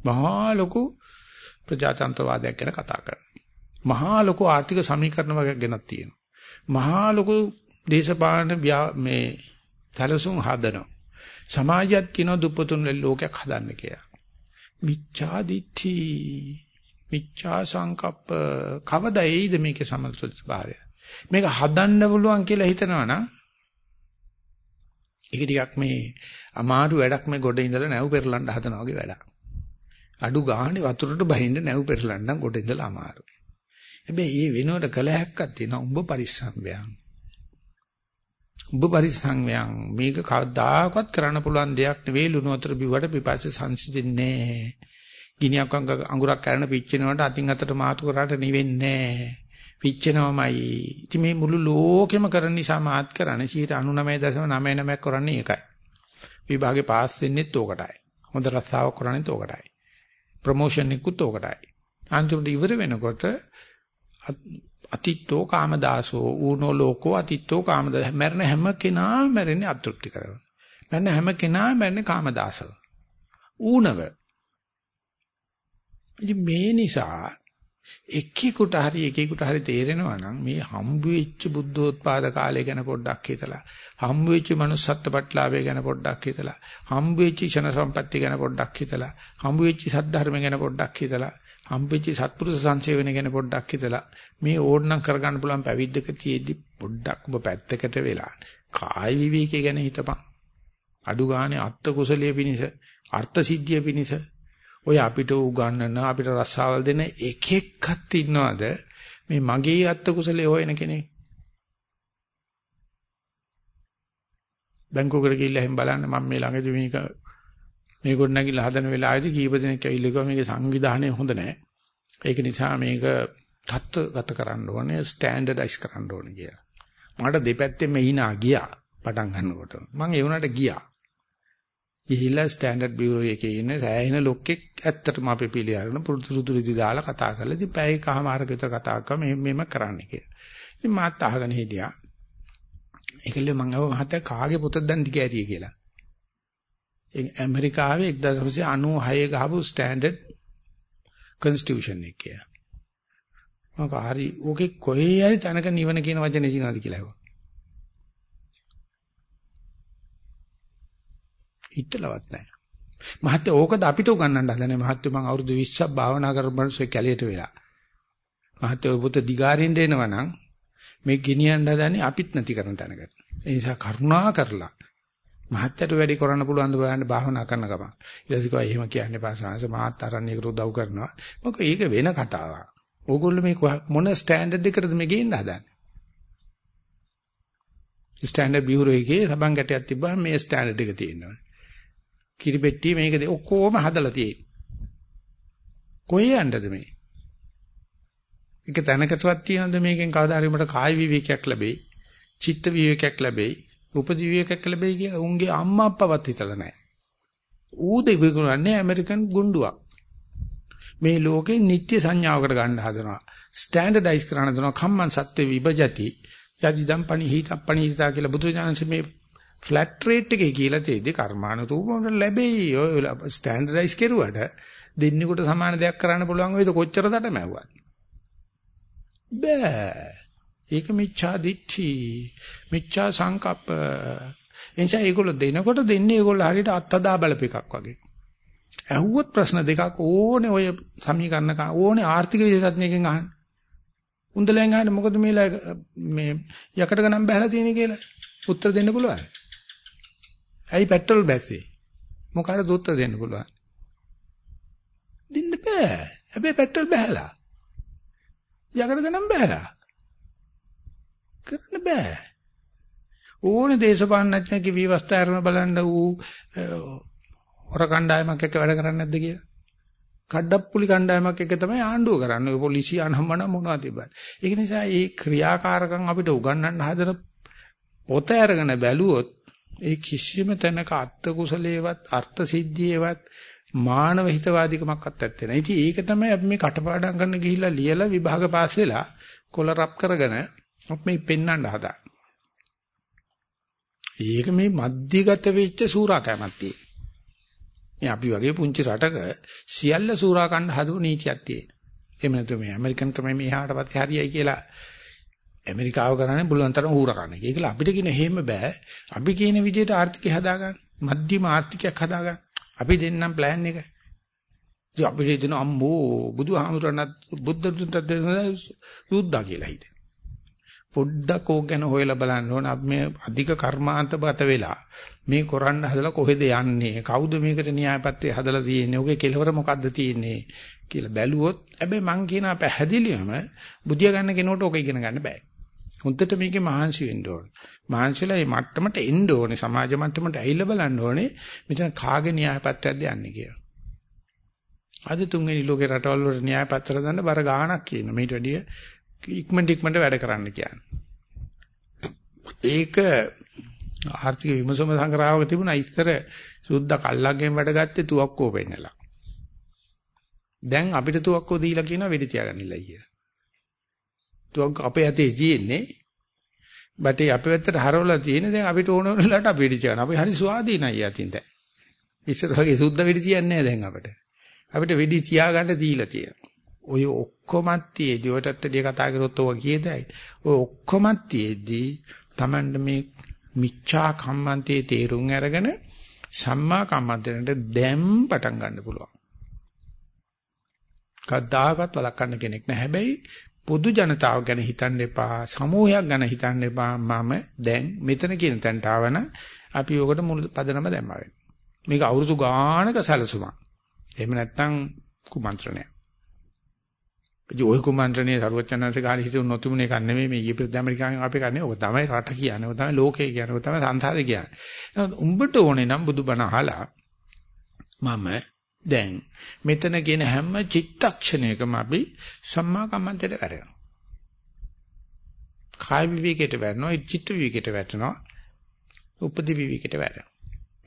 මහා ලොකු ප්‍රජාතන්ත්‍රවාදයක් ගැන කතා කරනවා. මහා ලොකු ආර්ථික සමීකරණ වගේ ගැනක් තියෙනවා. මහා ලොකු දේශපාලන මේ සැලසුම් හදනවා. සමාජයත් කියන දුප්පතුන් ලෝකයක් හදන්න කියලා. මිච්ඡා දිට්ඨි මිච්ඡා සංකප්ප කවදා එයිද මේකේ සමතුලිත භාවය? මේක හදන්න පුළුවන් කියලා හිතනවා නම් ඒක ටිකක් මේ අමාරු වැඩක් මේ ගොඩ ඉඳලා නැව් පෙරලන්න හදනවා වගේ වැඩක්. අඩු ගානේ වතුරට බහින්න නැව් පෙරලන්න ගොඩ ඉඳලා අමාරුයි. හැබැයි මේ වෙනුවට කල හැක්කක් තියෙනවා උඹ පරිස්සම් වෙයන්. උඹ පරිස්සම් වෙයන් මේක කවදාකවත් කරන්න පුළුවන් දෙයක් නෙවෙයි ලුණු වතුර බිව්වට පිපාසය සංසිඳෙන්නේ නැහැ. ගිනියක් අඟුරක් කරන පිච්චෙනවට අතින් අතට මාතු කරාට නිවෙන්නේ නැහැ. පිච්චෙනවමයි. ඉතින් මේ මුළු ලෝකෙම කරන නිසා මාත් කරන්නේ 99.99 කරන්නේ ඒකයි. විභාගේ පාස් වෙන්නෙත් ඕකටයි. හොඳ රස්සාවක් කරන්නේත් ඕකටයි. ප්‍රොමෝෂන් එකකුත් ඕකටයි. අන්තිමට ඉවර වෙනකොට අතිත්තෝ කාමදාසෝ ඌනෝ ලෝකෝ අතිත්තෝ කාමදාස මරණ හැම කෙනාම මැරෙන්නේ අතෘප්ති කරව. මරණ හැම කෙනාම මැරෙන්නේ කාමදාසව. ඌනව. ඉතින් මේ නිසා එකෙකුට හරි එකෙකුට හරි තේරෙනවා නම් මේ හම්බ වෙච්ච බුද්ධෝත්පාද කාලය ගැන පොඩ්ඩක් හිතලා හම්බ වෙච්ච manussත්ත්ව ප්‍රතිලාභය ගැන පොඩ්ඩක් හිතලා හම්බ වෙච්ච ෂණ සම්පatti ගැන පොඩ්ඩක් හිතලා හම්බ වෙච්ච සද්ධර්ම ගැන පොඩ්ඩක් හිතලා හම්බ වෙච්ච සත්පුරුෂ සංසේවන ගැන පොඩ්ඩක් හිතලා මේ ඕඩනම් කරගන්න පුළුවන් පැවිද්දක තියෙද්දි පොඩ්ඩක් ඔබ පැත්තකට වෙලා කාය විවේකයේ ගැන හිතපන්. අඩු ගානේ අත්ත කුසලයේ පිනිස අර්ථ සිද්ධිය පිනිස ඔය අපිට උගන්වන අපිට රස්සාවල් දෙන එක එක්කත් ඉන්නවද මේ මගේ අත්ත කුසලයේ හොයන කෙනෙක් බැංකුවකට ගිහිල්ලා එහෙන් බලන්න මම මේ ළඟදී මේක මේ කොට නැගිලා හදන වෙලාවේදී කීප දෙනෙක් ඇවිල්ලා කිව්වා මේකේ සංවිධානය හොඳ නැහැ. ඒක නිසා මේක තත්ත්වගත කරන්න ඕනේ ස්ටෑන්ඩඩයිස් කරන්න ඕනේ කියලා. මට දෙපැත්තෙම හිනා ගියා පටන් ගන්නකොට. මම ඒ වුණාට ගියා. ගිහිල්ලා ස්ටෑන්ඩඩ් බියුරෝ එකේ ඉන්න සෑහෙන ලොක්ෙක් ඇත්තටම අපේ පිළි අරගෙන පුරුදු සුදුරිදි දාලා කතා කරලා ඉතින් පැය එකමාරක විතර කතා කරා මෙහෙම මෙහෙම කරන්න කියලා. ඉතින් මාත් අහගෙන හිටියා. ඒකල මම අහුව මහත්තයා කාගේ පොතද දැන් දිග ඇරිය කියලා. ඒ ඇමරිකාවේ 1996 ගහපු ස්ටෑන්ඩඩ් කොන්ස්ටිටියුෂන් එක කියලා. මම හරි ඕකේ කොහේ හරි තැනක නිවන කියන වචනේ තියෙනවද කියලා අහුවා. හිතලවත් නැහැ. මහත්තයා ඕකද අපිට උගන්වන්න හදනේ මහත්තයා මම අවුරුදු 20ක් භාවනා කරපන්සෝ කැලියට වෙලා. මහත්තයා ඔය පොත දිගාරින්න එනවා නම් මේ ගෙනියන්න හදන්නේ අපිත් නැති කරන තැනකට. ඒ නිසා කරුණා කරලා මහත්තයට වැඩි කරන්න පුළුවන් ද බලන්න භාවනා කරන ගමන්. ඊට පස්සේ කිව්වා එහෙම කියන්න එපා සාංශ මාත් අරන්නේකට උදව් කරනවා. මොකද ඒක වෙන කතාවක්. ඕගොල්ලෝ මේ මොන ස්ටෑන්ඩඩ් එකකටද මේ ගේන්න හදන්නේ? ස්ටෑන්ඩඩ් බියුරෝ එකේ සබන් ගැටයක් තිබ්බම මේ ස්ටෑන්ඩඩ් එක තියෙනවා. කිරිපෙට්ටිය මේකද ඔක්කොම හදලා තියෙන්නේ. කොහේ යන්නද මේ? එක තැනකටවත් තියනද මේකෙන් කවදා හරි මට කාය විවේකයක් ලැබෙයි, චිත්ත විවේකයක් ලැබෙයි, උපදි විවේකයක් ලැබෙයි කියලා උන්ගේ අම්මා අප්පවත් හිතලා නැහැ. ඌ දෙවිගුණන්නේ ඇමරිකන් ගුණ්ඩුවක්. මේ ලෝකේ නිත්‍ය සංඥාවකට ගන්න හදනවා. ස්ටෑන්ඩඩයිස් කරන්න හදනවා. කම්මං සත්‍ය විභජති. යදිදම් පණිහිත පණිහිතා කියලා බුදුරජාණන්සේ මේ ෆ්ලැට් රේට් එකේ කියලා තේදී කර්මානුරූපව ලැබෙයි. ඔය ස්ටෑන්ඩඩයිස් කරුවට දෙන්නෙකුට සමාන දෙයක් කරන්න පුළුවන් වෙයිද කොච්චර දඩමැව්වත්. බෑ. ඒක මිච්ඡා දිට්ඨි. මිච්ඡා සංකප්ප. එනිසා ඒගොල්ලෝ දෙනකොට දෙන්නේ ඒගොල්ලෝ හරියට අත්දා බලප එකක් වගේ. ඇහුවොත් ප්‍රශ්න දෙකක් ඕනේ ඔය සමීකරණ ඕනේ ආර්ථික විද්‍යාඥයෙක්ගෙන් අහන්න. උන්දලෙන් අහන්න මොකද මේලා මේ යකඩ ගණන් බහලා තියෙන්නේ කියලා උත්තර දෙන්න පුළුවන්. ඇයි පෙට්‍රල් බැස්සේ? මොකද උත්තර දෙන්න පුළුවන්. දෙන්න බෑ. හැබැයි පෙට්‍රල් බහලා. යකඩ ගණන් බහලා. කරන්න බෑ. ඕනේ දේශපාලනඥයෙක්ගේ විවස්ථාරම බලන්න ඌ හොර කණ්ඩායමක් එක්ක වැඩ කරන්නේ නැද්ද කියලා. කඩප්පුලි කණ්ඩායමක් එක්ක තමයි ආණ්ඩුව කරන්නේ. ඔය පොලිසිය අනම්මන මොනවද තිබ්බත්. ඒක නිසා මේ ක්‍රියාකාරකම් අපිට උගන්වන්න හදන පොත අරගෙන බැලුවොත් ඒ කිසිම තැනක අත්ත කුසලේවත් අර්ථ සිද්ධියේවත් මානව හිතවාදීකමක්වත් නැත්තේ නෑ. ඉතින් ඒක තමයි අපි මේ කටපාඩම් කරන්න ගිහිල්ලා ලියලා විභාග පාස් වෙලා කොල රප් කරගෙන අපි මේ පෙන්වන්න හදා. ඒක මේ මධ්‍යගත වෙච්ච සූරාකෑමක් තියෙන. මේ අපි වගේ පුංචි රටක සියල්ල සූරා කණ්ඩ හදපු නීතියක් තියෙන. එහෙම නැත්නම් මේ ඇමරිකන් ක්‍රමය මෙහාට පස්සේ හරියයි කියලා ඇමරිකාව කරන්නේ බුලුවන් තරම් හූර කන එක. ඒකල අපිට කියන හේම බෑ. අපි කියන විදිහට ආර්ථිකය හදාගන්න. මධ්‍යම ආර්ථිකයක් හදාගන්න. අපි දෙන්නම් plan එක. ඉතින් අපිට දෙන අම්මෝ බුදුහාමුදුරණත් බුද්ධ දුන්ට දෙන යුද්ධා කියලා හිතේ. පොඩ්ඩක් ඕක ගැන හොයලා බලන්න ඕන අපි මේ අධික කර්මාන්තගත වෙලා මේ කරන්න හදලා කොහෙද යන්නේ කවුද මේකට න්‍යායපත්‍රය හදලා තියෙන්නේ ඔගේ කෙලවර මොකද්ද තියෙන්නේ කියලා බැලුවොත් හැබැයි මං කියන පැහැදිලිවම බුදියා ගන්න කෙනෙකුට ඕක ඉගෙන ගන්න බෑ හොඳට මේකේ මහන්සි වෙන්න ඕන මහන්සිලා මේ මට්ටමට එන්න ඕනේ සමාජ මට්ටමට ඇවිල්ලා බලන්න ඕනේ මෙතන කාගේ න්‍යායපත්‍රයක්ද යන්නේ කියලා අද තුන්වෙනි ලෝකේ රටවල් වල න්‍යායපත්‍ර දාන්න බර ගාණක් කියන මේට වැඩිය ඉක්මනට ඉක්මනට වැඩ කරන්න කියන්නේ. ඒක ආර්ථික විමසුම සංග්‍රහවක තිබුණා ඉතර සුද්දා කල්ලක්ගෙන් වැඩ ගත්තේ තුවක්කෝ පෙන්නලා. දැන් අපිට තුවක්කෝ දීලා කියනවා වෙඩි තියාගන්නilla කියලා. තුවක්ක අපේ ඇතේ තියෙන්නේ බටේ අපේ පැත්තට හරවලා තියෙන දැන් අපිට ඕන වෙලාවට අපි වෙඩි තියන. අපි හරි ස්වාධීනයි යතින් දැන්. ඉස්සර වගේ සුද්දා වෙඩි තියන්නේ නැහැ දැන් අපිට. අපිට වෙඩි තියාගන්න දීලා තියෙනවා. ඔය ඔක්කොමත් තියේදී ඔයටත් දෙය කතා කරොත් ඔය කියදයි. ඔය ඔක්කොමත් තියේදී Tamand මේ මිච්ඡා කම්මන්තේ තේරුම් අරගෙන සම්මා කම්මන්තේට දැම් පටන් ගන්න පුළුවන්. කවදාකවත් වළක්වන්න කෙනෙක් නැහැ. හැබැයි පොදු ජනතාව ගැන හිතන්න එපා. සමූහයක් ගැන හිතන්න එපා. මම දැන් මෙතන කියන තැනට ආවන අපි ඔකට මුල් පදනම දැම්මා වෙන්නේ. මේක අවුරුදු ගානක සැලසුමක්. එහෙම නැත්නම් කුමන්ත්‍රණයක්. ඉතින් ওই කුමන්ත්‍රණයේ සරුවචනන්සේ කාලේ හිතුව නොතිබුණ එකක් නෙමෙයි මේ ඊපිට ඇමරිකාවෙන් අපි කරන්නේ. ඔක තමයි රට කියන්නේ. ඔක තමයි ලෝකය කියන්නේ. ඔක තමයි සංසාරය කියන්නේ. එහෙනම් උඹට ඕනේ නම් බුදුබණ අහලා මම දැන් මෙතන කියන හැම චිත්තක්ෂණයකම අපි සම්මා කම්මන්තයට වැටෙනවා. කාය විවේකයට වැටෙනවා, චිත්ත විවේකයට වැටෙනවා, උපදි විවේකයට වැටෙනවා.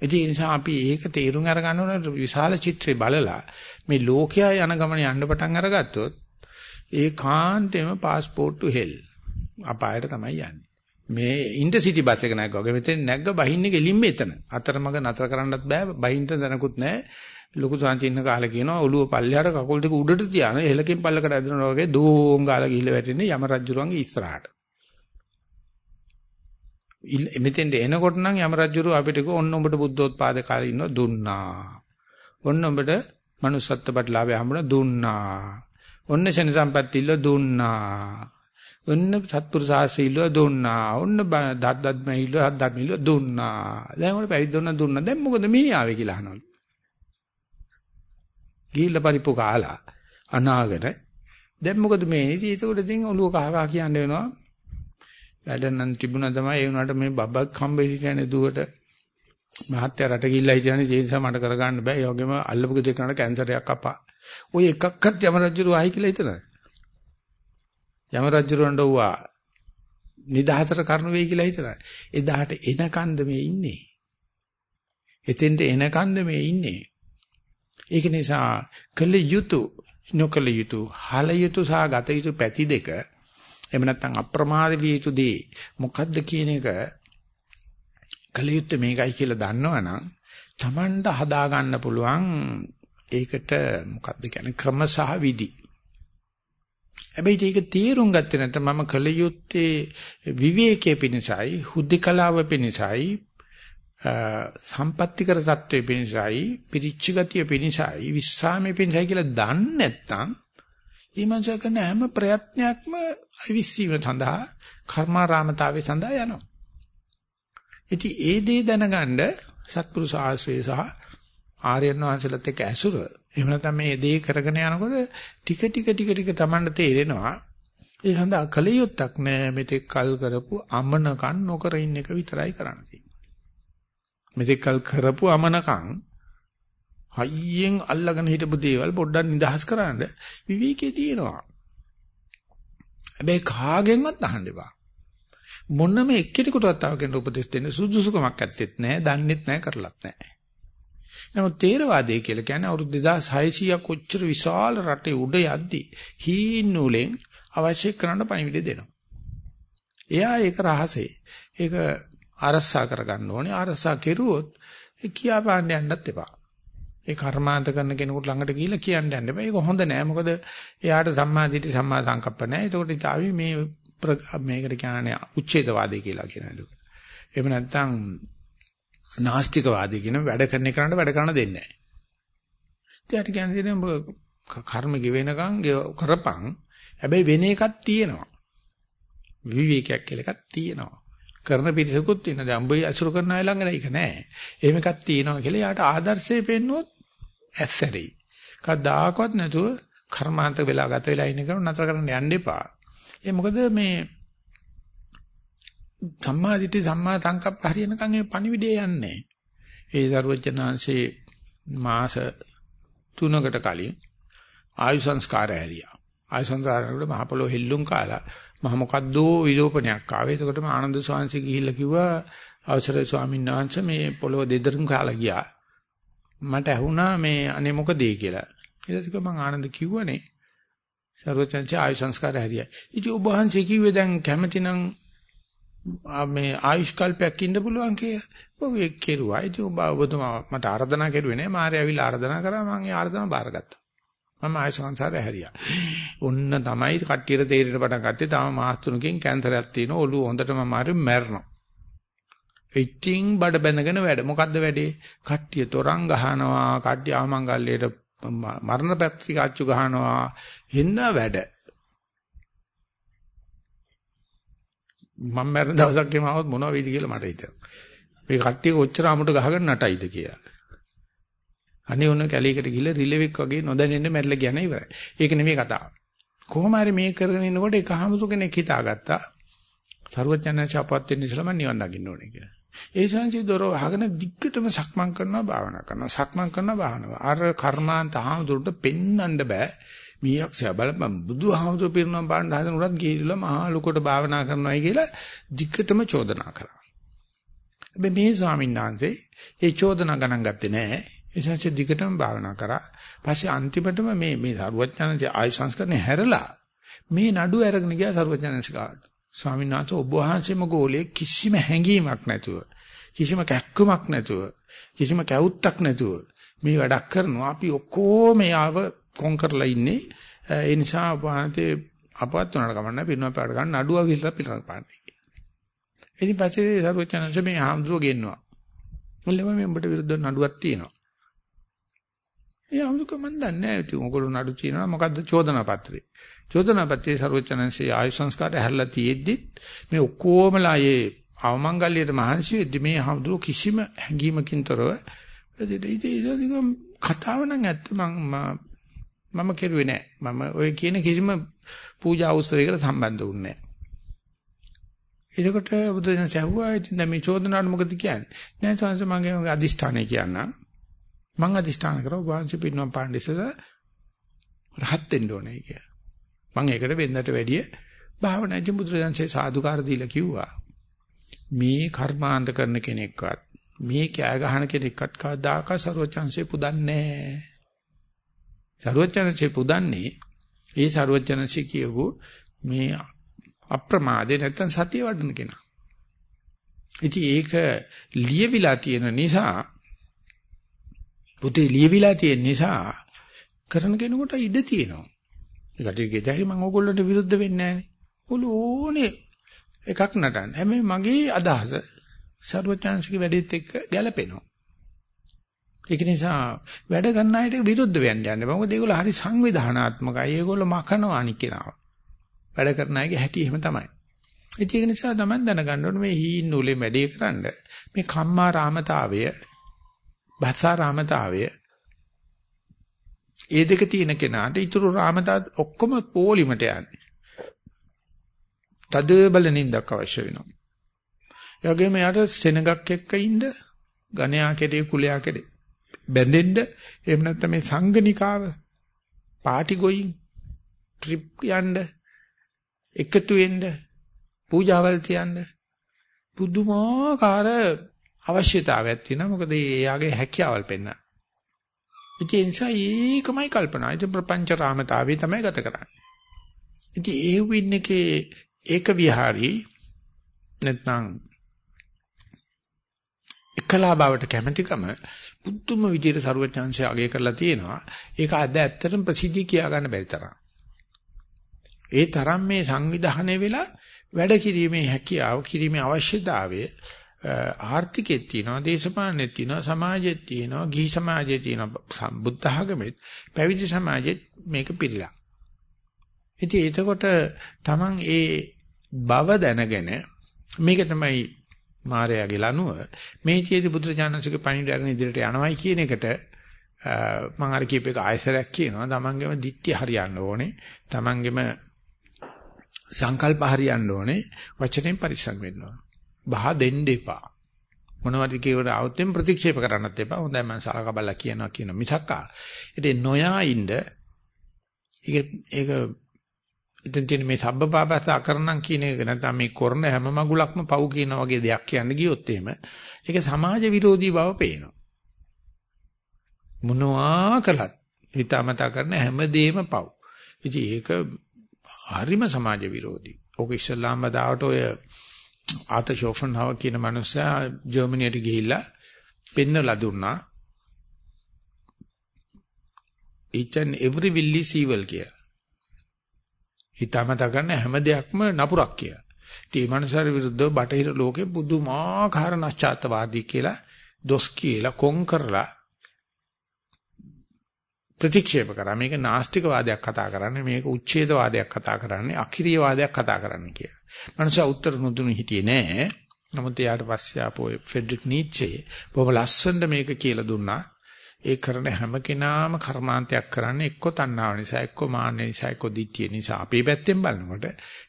ඒ නිසා අපි ඒක තේරුම් අරගන්න ඕන විශාල චිත්‍රය බලලා මේ ලෝකයා යන ගමන යන්න පටන් අරගත්තොත් ඒ කාන්තේම પાස්පෝර්ට් ටු හෙල් අපායට තමයි යන්නේ. මේ ඉන්ටර්සිටි බස් එක නැග්ගා වගේ මෙතෙන් නැග්ග බහින්නේ ගෙලින්ම එතන. අතරමඟ නතර කරන්නත් බෑ බහින්න දැනකුත් නැහැ. ලොකු සංචින්න කාලේ කියනවා ඔළුව පල්ලෙහාට කකුල් දෙක උඩට තියාන එහෙලකින් පල්ලකට ඇදෙනවා වගේ දෝං ගාලා ගිහිල්ලා වැටෙන්නේ යම රජුරුවන්ගේ ඉස්සරහට. මෙතෙන්ට එනකොට නම් යම රජුරුව අපිට කිව්ව ඔන්න උඹට බුද්ධෝත්පාද කාලේ ඉන්න දුන්නා. ඔන්න උඹට manussත්ත්ව ප්‍රතිලාභය හම්බුණා දුන්නා. ඔන්න ශන සම්පත්ති ඉල්ල දුන්නා. ඔන්න සත්පුරුෂ ආශීලව දුන්නා. ඔන්න දත් දත් මහිල්ල හත් දත් මහිල්ල දුන්නා. දැන් උඹට පැවිදි දුන්නා. දැන් මොකද මේ ආවේ කියලා අහනවලු. ගිහිල්ලා පරිප්පු කාලා අනාගෙන. දැන් මොකද මේ ඉතින් ඒකට ඉතින් ඔළුව කහ කහ කියන්න වෙනවා. වැඩ නම් තිබුණා තමයි ඒ වුණාට මේ බබක් හම්බෙලි කියන්නේ දුවට. මහත්ය රට ගිහිල්ලා හිටියනේ ඒ නිසා මට කරගන්න බෑ. ඒ වගේම අල්ලපු දෙකනට කැන්සරයක් අපා. ඔය එකක්වත් යම රජුරු ආයි කියලා හිතනවා යම රජුරන්ට වුණා නිදහසට කරුණ වෙයි කියලා හිතනවා එදාට එනකන්ද මේ ඉන්නේ? එතෙන්ට එනකන්ද මේ ඉන්නේ? ඒක නිසා කළ යුතු නොකළ යුතු හල යුතු සහ ගත යුතු පැති දෙක එහෙම නැත්නම් අප්‍රමාද විය යුතු දේ මොකද්ද කියන එක කළ යුත්තේ මේකයි කියලා දන්නවනම් Tamanda හදා ගන්න පුළුවන් ඒකට මොකද්ද කියන්නේ ක්‍රම සහ විදි. හැබැයි ඒක තීරුම් ගත්තේ නැත්නම් මම කළ යුත්තේ විවේකයේ පිණිසයි හුද්ධකලාව පිණිසයි සම්පත්‍තිකර தત્ත්වයේ පිණිසයි පිරිච්ච ගතිය පිණිසයි විස්සාමයේ පිණිසයි කියලා දන්නේ නැත්නම් ඊමණස කරන හැම ප්‍රයත්නයක්ම අවිස්සීම සඳහා කර්මාරාමතාවේ සඳහා යනවා. ඉතින් ඒ දේ දැනගන්න සත්පුරුෂ ආශ්‍රය සහ ආර්යයන් වහන්සේලාත් එක්ක ඇසුර එහෙම නැත්නම් මේ දේ කරගෙන යනකොට ටික ටික ටික ටික Tamanට තේරෙනවා ඒ සඳහා කලියුත්තක් නෑ මෙතෙක් කල් කරපු අමනකන් නොකර ඉන්න එක විතරයි කරන්න තියෙන්නේ. මෙතෙක්කල් කරපු අමනකම් හයියෙන් අල්ලගෙන හිටපු දේවල් පොඩ්ඩක් නිදහස් කරන්න විවේකයේ තියෙනවා. හැබැයි කාගෙන්වත් අහන්න එපා. මොනම එක්කෙනෙකුටවත් තව කෙනෙකුට උපදෙස් දෙන්න සුදුසුකමක් ඇත්තෙත් නැහැ, දන්නෙත් නැහැ, කරලත් නැහැ. නමුත් තේරවාදය කියලා කියන්නේ අවුරුදු 2600ක් කොච්චර විශාල රටේ උඩ යද්දි හීන් නූලෙන් අවශ්‍ය කරන පණිවිඩය දෙනවා. එයා ඒක රහසේ. ඒක ආරස්සා කරගන්න ඕනේ. ආරස්සා කෙරුවොත් ඒ කියා පාන්න යන්නත් එපා. ඒ කර්මාන්ත කරන කෙනෙකුට ළඟට ගිහිල්ලා කියන්න යන්න එපා. ඒක හොඳ නෑ. මොකද එයාට සම්මා දිට්ඨි සම්මා සංකප්ප නෑ. ඒකට ඉතාවි මේ මේකට කියන්නේ උච්ඡේදවාදී කියලා කියන එක. එහෙම නැත්නම් නාස්තිකවාදී කියන වැඩ කරන එකට වැඩ කරන්න දෙන්නේ නෑ. ඉතින් කියන්නේ කර්ම ගෙවෙනකන් කරපන්. හැබැයි වෙන එකක් තියෙනවා. විවේකයක් කියලා එකක් තියෙනවා. කරන පිරිසකුත් තියෙන. දැන් උඹ අසුර කරන අය ළඟ නෑ ඒක නෑ. එහෙම එකක් තියෙනවා කියලා යාට ආදර්ශය පෙන්නුවොත් ඇස්සරි. කවදාකවත් නැතුව කර්මාන්ත වෙලා ගත වෙලා ඉන්න කෙනා නතර කරන්න යන්න එපා. ඒ මොකද මේ සම්මා දිට්ඨි සම්මා සංකප්ප හරියනකන් මේ පණිවිඩය යන්නේ. ඒ දරුවචනාංශේ මාස 3කට කලින් ආයු සංස්කාරය හැරියා. ආයු සංස්කාරවල මහ පොළොව හෙල්ලුම් කාලා මහ මොකද්දෝ විලෝපනයක් ආවේ. එතකොටම ආනන්ද ස්වාමීන් ගිහිල්ලා කිව්වා අවසරයි ස්වාමීන් වහන්සේ මේ පොළොව දෙදරුම් කාලා ගියා. මට ඇහුණා මේ අනේ මොකද ඒ කියලා. ඊට පස්සේ මම ආනන්ද කිව්වනේ සර්වචන්සේ ආයු සංස්කාර හැරියයි. ඉතින් ඔබ වහන්සේ කිව්වේ දැන් කැමතිනම් මේ ආයුෂ් කල්පයක් ඉන්න පුළුවන් කියලා. ඔව් ඒක කෙරුවා. ඉතින් ඔබ ඔබතුමා මට ආරාධනා කරුවේ නෑ. මාරේ ඇවිල්ලා ආරාධනා කරා මම ඒ ආරාධනාව බාරගත්තා. මම ආය සංසාරේ හැරියා. ඔන්න තමයි කට්ටියට තේරෙන්න පටන් ගත්තේ. තාම මාස තුනකින් කැන්සරයක් තියෙනවා. ඔළුව හොඳටම මාරු මැරෙනවා. ඉතින් බඩ බැඳගෙන වැඩ. මොකද්ද වැඩේ? කට්ටිය තොරන් ගහනවා, කට්ටිය ආමංගල්‍යයට මරණ පත්‍රික අච්චු ගහනවා. එන්න වැඩ. මම මැරෙන දවසක් එම આવොත් මොනව වෙයිද කියලා මට හිතෙනවා. මේ කට්ටිය කොච්චර අමුඩ ගහගෙන නටයිද කියලා. අනේ ඔන්න කැලේකට ගිහලා රිලෙවික් වගේ නොදැනෙන්න මැරිලා කියන ඉවරයි. ඒක නෙමෙයි කතාව. කොහොම හරි මේ කරගෙන ඉන්නකොට එක හමුතු කෙනෙක් හිතාගත්තා. සරුවචනංශ අපවත් වෙන්න ඉස්සෙල්ලා මම නිවන් දකින්න ඕනේ කියලා. ඒ සංසි දොර වහගෙන දිග්ගටම සක්මන් කරනවා භාවනා කරනවා. සක්මන් කරනවා භාවනාව. අර කර්මාන්ත හාමුදුරට පෙන්වන්න බෑ. මීයක්ෂය බලපන් බුදුහාමුදුරු පිරිනවම් පාන්න හදන උරත් ගිහිල්ලා මහා ලොකොට භාවනා කරනවායි කියලා දිග්ගටම චෝදනා කරා. හැබැයි මේ ස්වාමීන් වහන්සේ ඒ චෝදනා ගණන් ගත්තේ නෑ. ඒ සංසි දිගටම භාවනා කරා. පස්සේ අන්තිමටම මේ මේ සරුවචනන්සේ ආයු සංස්කරණය හැරලා මේ නඩුව අරගෙන ගියා සරුවචනන්සේ කාට. ස්වාමීන් වහන්සේ ඔබ වහන්සේම ගෝලයේ කිසිම හැඟීමක් නැතුව කිසිම කැක්කමක් නැතුව කිසිම කැවුත්තක් නැතුව මේ වැඩක් කරනවා. අපි ඔක්කොම යාව කොන් කරලා ඉන්නේ. ඒ නිසා වහන්සේ අපවත් උනාට කමන්න පිරුණා පාඩ ගන්න නඩුව විහිලා පිටරක් පාන්නේ ඉතින් පස්සේ සරුවචනංශ මේ ආම්දුව ගෙන්නවා. මුල්ලම මේ උඹට විරුද්ධව නඩුවක් තියෙනවා. ඒ ආම්දුක මන් දන්නේ නැහැ ඉතින් ඔයගොල්ලෝ නඩු තියෙනවා මොකද්ද චෝදනා පත්‍රේ චෝදනා පත්‍රයේ සරුවචනංශයේ ආයු සංස්කාරය හැරලා තියෙද්දි මේ ඔක්කොමලා ඒ අවමංගල්‍යයට මහන්සි වෙද්දි මේ ආම්දුව කිසිම හැඟීමකින් තොරව ඉතින් කතාව නම් ඇත්ත මම මම කෙරුවේ නෑ. මම ඔය කියන කිසිම පූජා උත්සවයකට සම්බන්ධ වුණේ නෑ. එතකොට බුදුසසුන සැහුවා ඉතින් දැන් මේ චෝදනාවට මොකද කියන්නේ? නෑ සංස මගේ අදිෂ්ඨානය කියන්න. මං අදිෂ්ඨාන කරා ඔබ වහන්සේ පින්නම් පාන්න ඉස්සලා රහත් වෙන්න ඕනේ කියලා. මං ඒකට වෙන්නට වැඩිය භාවනාජි බුදුරජාන්සේ සාදුකාර දීලා කිව්වා. මේ කර්මාන්ත කරන කෙනෙක්වත් මේ කෑ ගහන කෙනෙක්වත් කවදාක ਸਰවචන්සේ පුදන්නේ නැහැ. ਸਰවචන්සේ පුදන්නේ ඒ ਸਰවචන්සේ කියවු මේ අප්‍රමාදේ නැත්තම් සතිය වඩන කෙනා. ඉතින් ඒක ලියවිලා තියෙන නිසා පුතේ ලියවිලා තියෙන නිසා කරන කෙනෙකුට ඉඩ තියෙනවා. ඒකට ගෙදරි මම ඕගොල්ලන්ට විරුද්ධ වෙන්නේ නැහැ. ඕනේ එකක් නටන්න. හැබැයි මගේ අදහස ਸਰවඥාන්සික වැඩෙත් එක්ක ගැලපෙනවා. ඒක නිසා වැඩ කරන අයට විරුද්ධ වෙන්න යන්න. මොකද ඒගොල්ලෝ හරි සංවිධානාත්මකයි. ඒගොල්ලෝ මකනවා අනික්කනවා. වැඩ කරන අයගේ හැටි එහෙම තමයි. ඒක නිසා තමයි දැනගන්න ඕනේ මේ හීන් නූලේ වැඩේ කරන්න. මේ කම්මා රාමතාවය, භසා රාමතාවය ඒ දෙක තියෙන කෙනාට ඊතුරු රාමතා ඔක්කොම පොලිමට යන්නේ. තද බල නින්දක් අවශ්‍ය වෙනවා. ඒ වගේම යාට සෙනගක් එක්ක ඉන්න ගණයා කෙරේ කුලයා කෙරේ බැඳෙන්න එහෙම නැත්නම් මේ සංගනිකාව පාටි ගොයින් ට්‍රිප් යන්න එකතු වෙන්න පූජාවල් තියන්න පුදුමාකාර අවශ්‍යතාවයක් තියෙනවා මොකද එයාගේ හැකියාවල් පෙන්න. ඉතින් ඒ නිසා ඒකමයි කල්පනා. ඉතින් ප්‍රපංච රාමතාවේ තමයි ගත කරන්නේ. ඉතින් ඒ වින්නකේ ඒක විහාරී නැත්නම් එකලා බවට කැමැතිකම පුදුම විදියට ਸਰුවචාන්සය අගය කරලා තියෙනවා. ඒක අද ඇත්තටම ප්‍රසිද්ධිය කියා ගන්න බැරි තරම්. ඒ තරම් මේ සංවිධානය වෙලා වැඩ කිරීමේ හැකියාව කිරීමේ අවශ්‍යතාවය ආර්ථිකෙත් තියෙනවා දේශපාලනෙත් තියෙනවා සමාජෙත් තියෙනවා ගිහි සමාජෙත් තියෙනවා. බුද්ධ ආගමෙත් පැවිදි සමාජෙත් මේක පිළිලා. ඉතින් එතකොට Taman ඒ බව දැනගෙන මේක තමයි මාර්යාගේ ලනුව මේ චේති බුදුරජාණන්සේගේ පණිවිඩ අරගෙන ඉදිරියට යනවයි කියන එකට මම අර කීප එක ආයසරයක් කියනවා. තමන්ගේම දිට්ඨිය හරියන්න ඕනේ. තමන්ගේම සංකල්ප හරියන්න ඕනේ. වචනෙන් පරිස්සම් වෙන්න ඕනේ. බහ දෙන්න එපා මොනවද කියවට આવුත්ෙන් ප්‍රතික්ෂේප කරන්නත් එපා හොඳයි මම සලකා බලලා කියනවා කියන මිසක්කා ඉතින් නොයා ඉන්න ඒක ඒක ඉතින් තියෙන මේ සබ්බපාපස්ස අකරණම් කියන එක නැත්නම් මේ කරන හැම මගුලක්ම පව් කියන වගේ දෙයක් කියන්න ගියොත් එහෙම ඒක සමාජ විරෝධී බව පේනවා. මොනවා කළත් හිතාමතා කරන හැමදේම පව්. ඉතින් ඒක හරිම සමාජ විරෝධී. ඔක ඉස්ලාම් බදාවට ඔය ආත ෂෝෆන්හව කියන මනුස්සයා ජර්මනියට ගිහිල්ලා පෙන්නලා දුන්නා. each and every will is evil කියලා. හිතාමතා කරන හැම දෙයක්ම නපුරක් කියලා. ඉතින් මේ මනුස්සයර විරුද්ධව බටහිර ලෝකේ පුදුමාකාර නැස්චාත්වාදී කියලා දොස් කියලා කොන් කරලා ප්‍රතික්ෂේප කරා මේක නාස්තික වාදයක් කතා කරන්නේ මේක උච්ඡේද වාදයක් කතා කරන්නේ අකිරිය වාදයක් කතා කරන්නේ කියලා. මනුස්සයා උත්තර නොදුනු හිටියේ නෑ. නමුත් එයාට පස්සේ ආපෝ ෆ්‍රෙඩරික් නීච්චේ බොහොම ලස්සනට මේක කියලා දුන්නා. ඒ කරන හැම කෙනාම කර්මාන්තයක් කරන්නේ එක්ක තණ්හාව නිසා එක්ක මාන්න නිසා එක්ක දිට්ඨිය නිසා අපේ පැත්තෙන් බලනකොට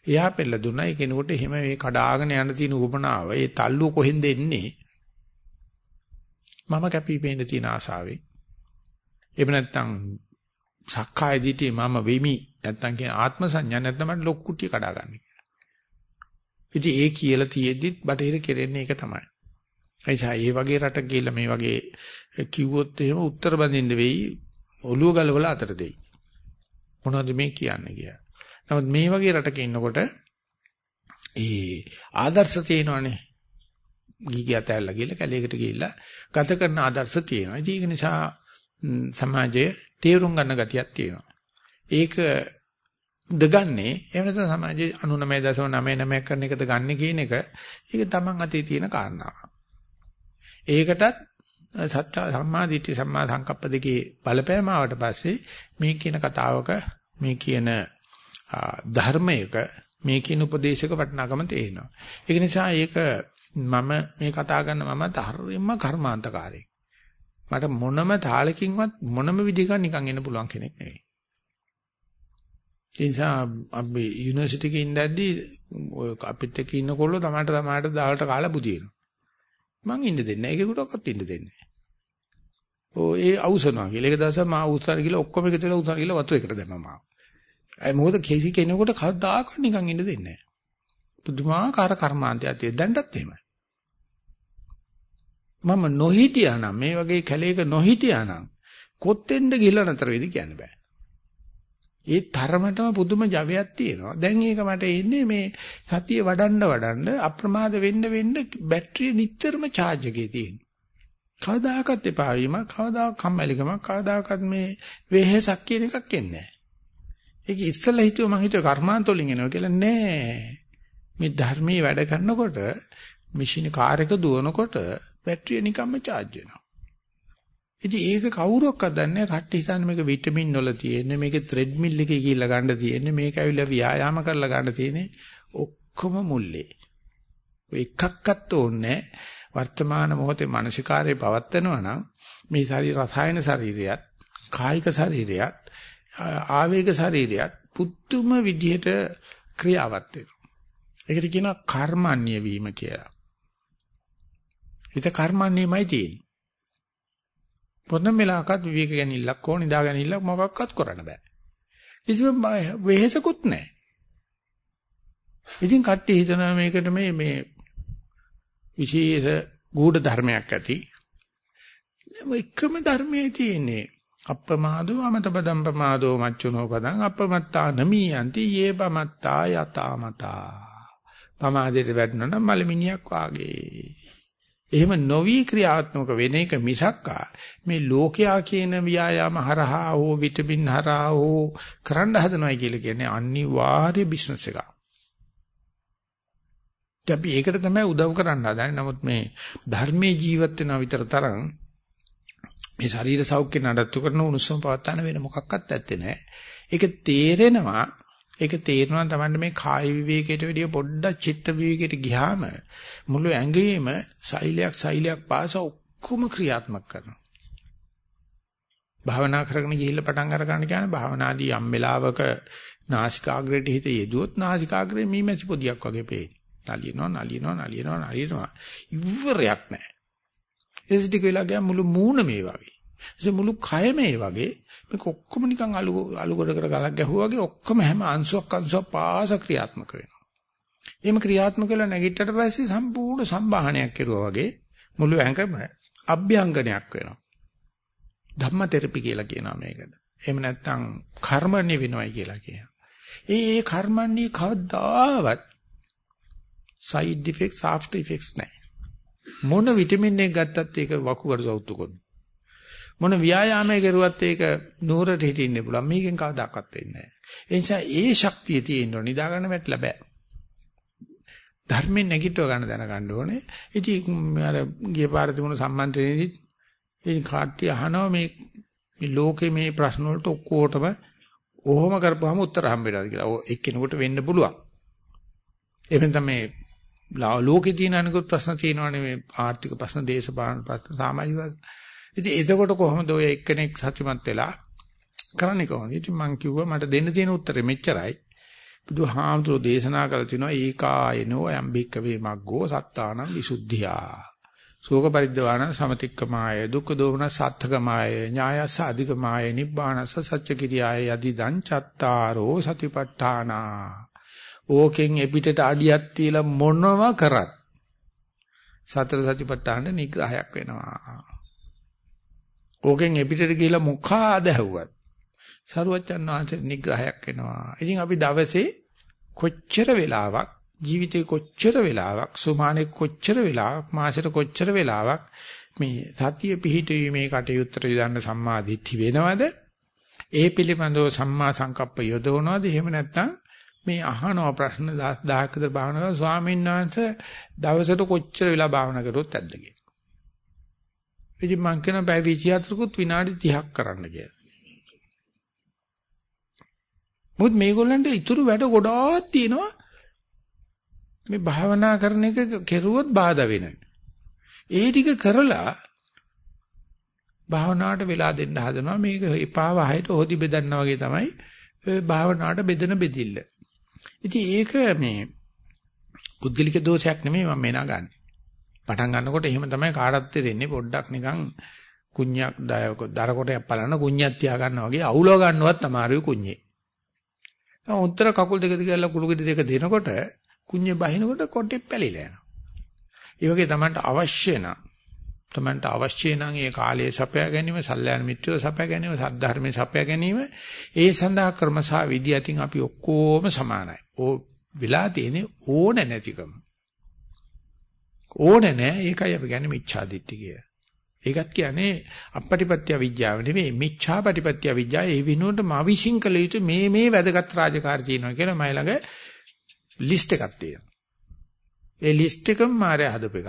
එයා පෙළ දුන්නා ඒ කෙනෙකුට එහෙම මේ කඩාගෙන යන තියෙන උපනාව ඒ තල්ලුව කොහෙන්ද එන්නේ මම කැපිපේන තියෙන ආසාවෙන් එහෙම නැත්නම් සක්කාය දිට්ඨිය මම වෙමි නැත්නම් කියන ආත්ම සංඥා නැත්නම් මට ලොක්කුට්ටිය කඩා ගන්න. ඉතින් ඒ කියලා තියෙද්දිත් බටහිර කෙරෙන්නේ ඒක තමයි. එයිසා මේ වගේ රටක ගිහිල්ලා මේ වගේ කිව්වොත් එහෙම උත්තර බඳින්න වෙයි ඔළුව ගලවලා අතට දෙයි. මොනවද මේ කියන්නේ කියලා. නමුත් මේ වගේ රටක ඉන්නකොට ඒ ආදර්ශ තියෙනවනේ. ගිගියත ඇල්ල ගිහලා කැලේකට ගිහිල්ලා ගත කරන ආදර්ශ තියෙනවා. ඉතින් ඒක නිසා සමාජයේ තේරුම් ගන්න ගතියක් තියෙනවා. ඒක දගන්නේ එහෙම නැත්නම් සමාජයේ 99.99 කරන එකද ගන්න කියන එක ඒක තමන් අතේ තියෙන කාරණාවක්. ඒකටත් සත්‍ය සම්මා දිට්ඨි සම්මා සංකප්ප දෙකේ බලපෑම ආවට පස්සේ මේ කියන කතාවක මේ කියන ධර්මයක මේ කියන උපදේශක වටිනාකම තේරෙනවා. ඒක නිසා ඒක මම මේ කතා කරන මම ධර්මයෙන්ම කර්මාන්තකාරයෙක්. මට මොනම තාලකින්වත් මොනම විදිහකින් නිකන් එන්න පුළුවන් කෙනෙක් නෙවෙයි. ඒ නිසා අපි යුනිවර්සිටි එකේ ඉඳද්දි අපිත් එක්ක ඉන්නකොල්ලෝ තමයි තමයි දාලට කාලා බුදිනවා. මං ඉන්න දෙන්නේ නැහැ. ඒකකටවත් ඉන්න දෙන්නේ නැහැ. ඕ ඒ අවසනවා කියලා. ඒක දවසක් මා උස්සන කියලා ඔක්කොම එකතු වෙලා උස්සන කියලා වතුර එකට දැම්මා මාව. ඒ මොකද කේසි කෙනෙකුට කවදාකවත් නිකන් ඉන්න දෙන්නේ නැහැ. පුදුමාකාර කර්මාන්තයක් තියෙද්දන්ටත් එහෙමයි. මම නොහිටියා නම් මේ වගේ කැලේක නොහිටියා නම් කොත්තෙන්ද ගිහලා නතර වෙයිද කියන්න බෑ. ඒ තරමටම පුදුම ජවයක් තියෙනවා. දැන් ඒක මට එන්නේ මේ සතිය වඩන්න වඩන්න අප්‍රමාද වෙන්න වෙන්න බැටරිය නිතරම charge එකේ තියෙනවා. කවදාකවත් එපා වීම, කවදාකවත් කම්මැලිකම, කවදාකවත් මේ වෙහෙසක් කියන එකක් එන්නේ නැහැ. ඒක ඉස්සෙල්ලා හිතුව මං හිතුව කර්මාන්තවලින් එනවා කියලා නෑ. මේ ධර්මයේ වැඩ කරනකොට මැෂින් කාර් එක දුවනකොට බැටරිය නිකම්ම charge වෙනවා. ඉතින් ඒක කවුරක්වත් දන්නේ නැහැ. කට්ටි හිතන්නේ මේක විටමින් වල තියෙන්නේ, මේකේ ත්‍රෙඩ් මිල් එකේ ගිහිල්ලා ගන්න තියෙන්නේ, මේක ඇවිල්ලා ව්‍යායාම කරලා ගන්න තියෙන්නේ. ඔක්කොම මුල්ලේ. ඔය එකක්වත් ඕනේ වර්තමාන මොහොතේ මානසිකාරයේ පවත්නවා නම් මේ ශරීර රසායන ශරීරයත්, කායික ශරීරයත්, ආවේග ශරීරයත් පුදුම විදිහට ක්‍රියාවත් වෙනවා. ඒකට කියනවා කර්මන්නේ වීම කියලා. හිත කර්මන්නේමයි තියෙන්නේ. මොනම වෙලාවකත් විවේක ගැනීමක් ඕන නිදා ගැනීමක් මොකක්වත් කරන්න බෑ. කිසිම වෙහෙසකුත් නැහැ. ඉතින් කට්ටිය හිතනවා මේකට මේ මේ විශේෂ ගුඪ ධර්මයක් ඇති. එකම ධර්මයේ තියෙන්නේ අප්‍රමාදෝ අමතපදම් ප්‍රමාදෝ මච්චුනෝ පදං අපමත්තා නමීයන්ති යේ පමත්තා යතාමතා. පමාදයට වැටුණා නම් මලමිනියක් වාගේ. එහෙම නොවි ක්‍රියාත්මක වෙන එක මිසක්කා මේ ලෝකයා කියන ව්‍යායාම හරහා හෝ විටමින් හරහා හෝ කරන්න හදනවයි කියලා කියන්නේ අනිවාර්ය බිස්නස් එකක්. අපි ඒකට තමයි උදව් කරන්න හදන්නේ. නමුත් මේ ධර්මයේ ජීවත් වෙනා විතර තරම් මේ ශරීර සෞඛ්‍ය නඩත්තු කරන උණුසුම පවත්තාන වෙන මොකක්වත් ඇත්තේ නැහැ. ඒක තේරෙනවා ඒක තේරෙනවා තමයි මේ කාය විවේකයට වැඩිය පොඩ්ඩක් චිත්ත විවේකයට ගියාම මුළු ඇඟේම සෛලයක් සෛලයක් පාස ඔක්කොම ක්‍රියාත්මක කරනවා. භාවනා කරගෙන ගිහිල්ලා පටන් අර ගන්න කියන්නේ භාවනාදී යම් වෙලාවක නාසිකාග්‍රේට හිත යෙදුවොත් නාසිකාග්‍රේ මීමැසි පොදියක් වගේ පේයි. නලියනවා නලියනවා නලියනවා නලියනවා ඉවරයක් නැහැ. ඒ සිටික වෙලා ගියා මුළු මූණ මේ වගේ. ඒ මුළු කය මේ වගේ මේක ඔක්කොම නිකන් අලු අලු කොට කර ගලක් ගැහුවා වගේ ඔක්කොම හැම අංශුවක් අංශුවක් පාස ක්‍රියාත්මක වෙනවා. එහෙම ක්‍රියාත්මක වෙලා නැගිට්ටට පස්සේ සම්පූර්ණ සම්බාහනයක් කෙරුවා වගේ මුළු ඇඟම අභ්‍යංගනයක් වෙනවා. ධම්ම තෙරපි කියලා කියනවා මේකට. එහෙම නැත්නම් කර්මන්නේ වෙනවයි කියලා කියනවා. ඒ ඒ කර්මන්නේ කවදාවත් side effects after effects නැහැ. මොන විටමින් එක ගත්තත් ඒක වකුගඩු සෞතු කරනවා. මොන ව්‍යායාමයේ කරුවත් ඒක නూరుට හිටින්න පුළුවන්. මේකෙන් කවදාකවත් වෙන්නේ නැහැ. ඒ නිසා ඒ ශක්තිය තියෙන්න ඕනේ. නිදා ගන්න වැටලා බෑ. ධර්මයෙන් නැගිටව ගන්න දැනගන්න ඕනේ. ඉතින් අර ගිය පාර තිබුණු සම්මන්ත්‍රණයේදී ඉතින් කාට්ටි අහනවා මේ මේ ලෝකේ මේ ප්‍රශ්න වලට ඔක්කොටම ඔහොම කරපුවාම උත්තර හම්බෙලාද කියලා. ඔය එක්කෙනෙකුට වෙන්න පුළුවන්. එහෙනම් තමයි ලෝකේ තියෙන අනිකුත් ප්‍රශ්න තියෙනවානේ මේ ආර්ථික ප්‍රශ්න, දේශපාලන ප්‍රශ්න, සමාජික ප්‍රශ්න. ඉතින් එතකොට කොහොමද ඔය එක්කෙනෙක් සත්‍යමත් වෙලා කරන්නේ කොහොමද? ඉතින් මං කිව්වා මට දෙන්න තියෙන උත්තරේ මෙච්චරයි. බුදුහාමුදුරෝ දේශනා කළ තිනවා ඒකායනෝ යම්බික්ක වේ මග්ගෝ සත්තානං විසුද්ධියා. සෝක පරිද්දවාන සමතික්කමාය දුක්ඛ දෝමන සත්‍ථකමාය ඥායස අධිකමාය නිබ්බානස සත්‍ය කිරියාය යදිදං චත්තාරෝ සතිපට්ඨානා. ඕකෙන් එපිටට අඩියක් තියලා මොනව කරත් සතර සතිපට්ඨාන නිග්‍රහයක් වෙනවා. ඕකෙන් එපිටට ගිහිලා මොකාද ඇහුවත් සරුවච්චන් වහන්සේ නිග්‍රහයක් වෙනවා. ඉතින් අපි දවසේ කොච්චර වෙලාවක් ජීවිතේ කොච්චර වෙලාවක් සුමානේ කොච්චර වෙලාවක් මාසෙට කොච්චර වෙලාවක් මේ සතිය පිහිටීමේ කටයුත්තට යොදන්න සම්මා දිට්ඨි වෙනවද? ඒ පිළිබඳව සම්මා සංකප්ප යොදවනවද? එහෙම නැත්නම් මේ අහනවා ප්‍රශ්න 1000ක විතර භාවනා කරලා ස්වාමීන් වහන්සේ දවසට කොච්චර වෙලා භාවනා කරොත් ඇද්ද කියලා. ඉතින් මං කියන බය 24කුත් විනාඩි 30ක් කරන්න කියලා. මොකද මේගොල්ලන්ට ඉතුරු වැඩ ගොඩාක් තියෙනවා. මේ භාවනා කරන එක කෙරුවොත් බාධා වෙනවා. ඒ ටික කරලා භාවනාවට වෙලා දෙන්න හදනවා. මේක එපා වහයට හොදි බෙදන්නා වගේ තමයි ඔය භාවනාවට බෙදෙන බෙදිල්ල. ඉතින් ඒක මේ පුද්ගලික දෝෂයක් නෙමෙයි මම මෙනා ගන්න. පටන් ගන්නකොට එහෙම තමයි කාටත් තේරෙන්නේ පොඩ්ඩක් නිකන් කුණ්‍යක් දර කොටයක් බලන කුණ්‍යක් තියා ගන්නවා වගේ අවුලව ගන්නවත් අමාරුයි කුණ්‍යේ. උත්තර කකුල් දෙක දිගලා කුළු ගෙඩි දෙක දෙනකොට කුඤ්ඤේ බහිනකොට කොටේ පැලිලා යනවා. ඒ වගේ Tamanට අවශ්‍ය නම් Tamanට අවශ්‍ය නම් ඒ කාලයේ සපයා ගැනීම, සල්යාන මිත්‍රව සපයා ගැනීම, සද්ධර්මයේ සපයා ගැනීම ඒ සඳහා ක්‍රම සහ විදි අතින් අපි ඔක්කොම සමානයි. ඕ වෙලා තියෙන්නේ ඕන නැතිකම. ඕන නැහැ ඒකයි අපි කියන්නේ මිච්ඡාදිට්ඨිය කියලා. ඒකත් කියන්නේ අපපටිපත්‍ය විද්‍යාව නෙවෙයි මිච්ඡාපටිපත්‍ය විද්‍යාව ඒ විනෝඩ මවිෂින් කළ යුතු මේ මේ වැදගත් රාජකාරී තියෙනවා කියලා මයි ළඟ ලිස්ට් එකක් තියෙනවා. ඒ ලිස්ට් එකම මාරය හදපු එක.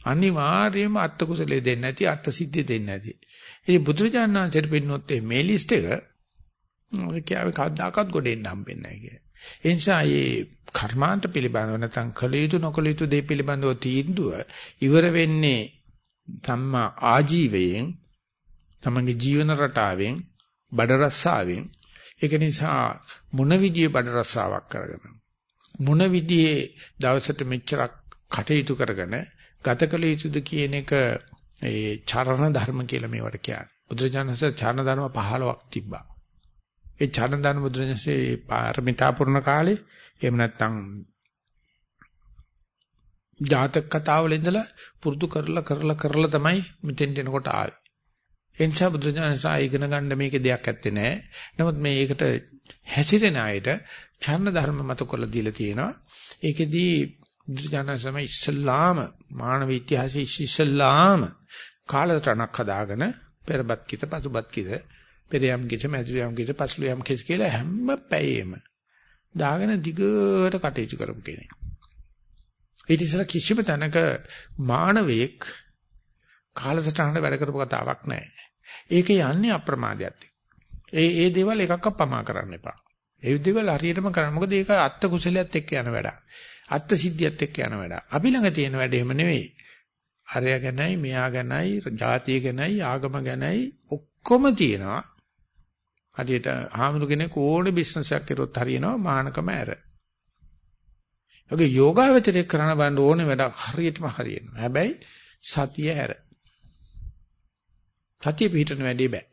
අනිවාර්යයෙන්ම අර්ථ කුසලයේ දෙන්නේ නැති අර්ථ සිද්ධිය දෙන්නේ නැති. ඉතින් බුදුරජාණන් වහන්සේට පින්නොත් මේ ලිස්ට් එක කියාවේ කවදාකවත් ගොඩෙන්න හම්බෙන්නේ නැහැ කිය. ඒ නිසා මේ කර්මාන්ත පිළිබඳව නැත්නම් කළ යුතු නොකළ යුතු දේ පිළිබඳව තීන්දුව ඉවර වෙන්නේ සම්මා ආජීවයෙන් තමන්ගේ ජීවන රටාවෙන් බඩ රස්සාවෙන් ඒක නිසා මොන විදියෙ බඩ රස්සාවක් කරගෙන මොන විදියෙ දවසට මෙච්චරක් කටයුතු කරගෙන ගත කළ යුතුද කියන එක ඒ චරණ ධර්ම කියලා මේවට කියන්නේ. බුදුරජාණන්සේ චරණ ධර්ම 15ක් තිබ්බා. ඒ චරණ ධර්ම බුදුරජාණන්සේ පාරමිතා පුරන කාලේ එහෙම නැත්නම් ජාතක කතාවල ඉඳලා පුරුදු කරලා කරලා කරලා තමයි මෙතෙන්ට එනකොට ආවේ. ඒ නිසා බුදුරජාණන්සා ඉගෙන ගන්න මේකේ දෙයක් ඇත්තේ නැහැ. නමුත් මේකට හැසිරෙන අයට ඡන්න ධර්ම මත කරලා දීලා තියෙනවා. ඒකෙදී බුදුරජාණන්සම ඉස්සල්ලාම මානව ඉතිහාසයේ ඉස්සල්ලාම කාලතරණක් හදාගෙන පෙරබත් කිත පසුබත් කිත පෙරියම් කිත මැදිරියම් කිත පසුලියම් කිත කියලා හැම පැයෙම දාගෙන දිගට කටයුතු කරපු කෙනෙක්. ඊට ඉස්සෙල්ලා කිසිම තැනක මානවයෙක් කාලසටහනට වැඩ කරපු කතාවක් නැහැ. ඒක යන්නේ අප්‍රමාදයට. ඒ ඒ දේවල් එකක්වත් පමා කරන්න එපා. ඒ දේවල් හරියටම කරන්න. මොකද ඒක අත්ත කුසලයක් එක්ක යන වැඩක්. අත්ත සිද්ධියත් එක්ක යන වැඩක්. අපි ළඟ තියෙන වැඩ එහෙම නෙවෙයි. අරය ගැනයි, මෙයා ගැනයි, ජාතිය ගැනයි, ආගම ගැනයි ඔක්කොම තියෙනවා. හරියට ආමතු කෙනෙක් ඕනේ බිස්නස් එකක් කරොත් හරියනවා මානකම ඇර. ඔගේ යෝගාවචරය කරන්න බෑ ඕනේ වැඩක් හරියටම හරියනවා. හැබැයි සතිය හැර. සතිය පිටරන වැඩේ බෑ.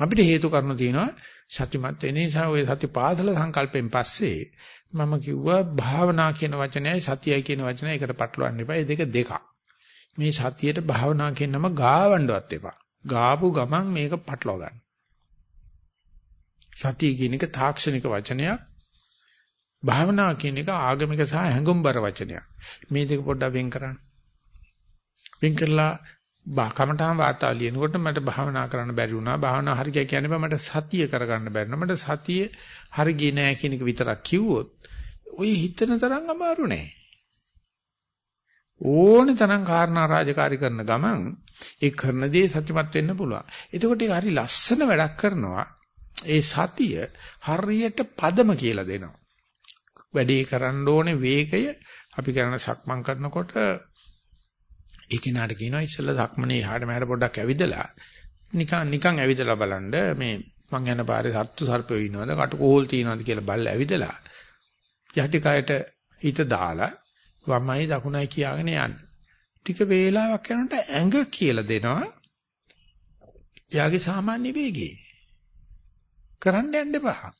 අපිට හේතු කාරණා තියෙනවා සතිමත් වෙන නිසා ওই සති පාදල සංකල්පෙන් පස්සේ මම කිව්වා භාවනා කියන වචනයයි සතියයි කියන වචනය එකට පටලවන්න එපා. මේ දෙක දෙකක්. මේ සතියට භාවනා කියන නම ගාවන්නවත් එපා. ගාපු ගමන් මේක පටලව ගන්න. සතිය කියන එක තාක්ෂණික වචනයක්. භාවනා කියන එක ආගමික සහ හැඟුම්බර වචනයක්. මේ දෙක පොඩ්ඩක් වෙන් කරන්න. වෙන් කරලා කමඨාන් වාතාව ලියනකොට මට භාවනා කරන්න බැරි වුණා. භාවනා හරිය කියන්නේ බෑ මට සතිය කරගන්න බැරි නෑ. මට සතිය හරිය නෑ කියන එක විතරක් කිව්වොත් ඔය හිතන තරම් අමාරු නෑ. ඕන තරම් කාරණා රාජකාරී කරන ගමන් ඒ කරන දේ සත්‍යමත් වෙන්න පුළුවන්. එතකොට ඒක හරි ලස්සන වැඩක් කරනවා. ඒ සතිය හරියට පදම කියලා දෙනවා. වැඩේ කරන්න ඕනේ වේගය අපි කරන සක්මන් කරනකොට ඒ කෙනාට කියනවා ඉස්සෙල්ලා ධක්මනේ එහාට මෙහාට පොඩ්ඩක් ඇවිදලා නිකන් නිකන් ඇවිදලා බලන්න මේ මං යන පාරේ සත්තු සර්පයෝ ඉන්නවද කටුකෝල් තියනවද කියලා බලලා ඇවිදලා යටි කයට හිත දාලා වමයි දකුණයි කියාගෙන යන්න. ටික වේලාවක් යනකොට ඇඟ කියලා දෙනවා. යාගේ සාමාන්‍ය වේගය. කරන්න යන්න එපා.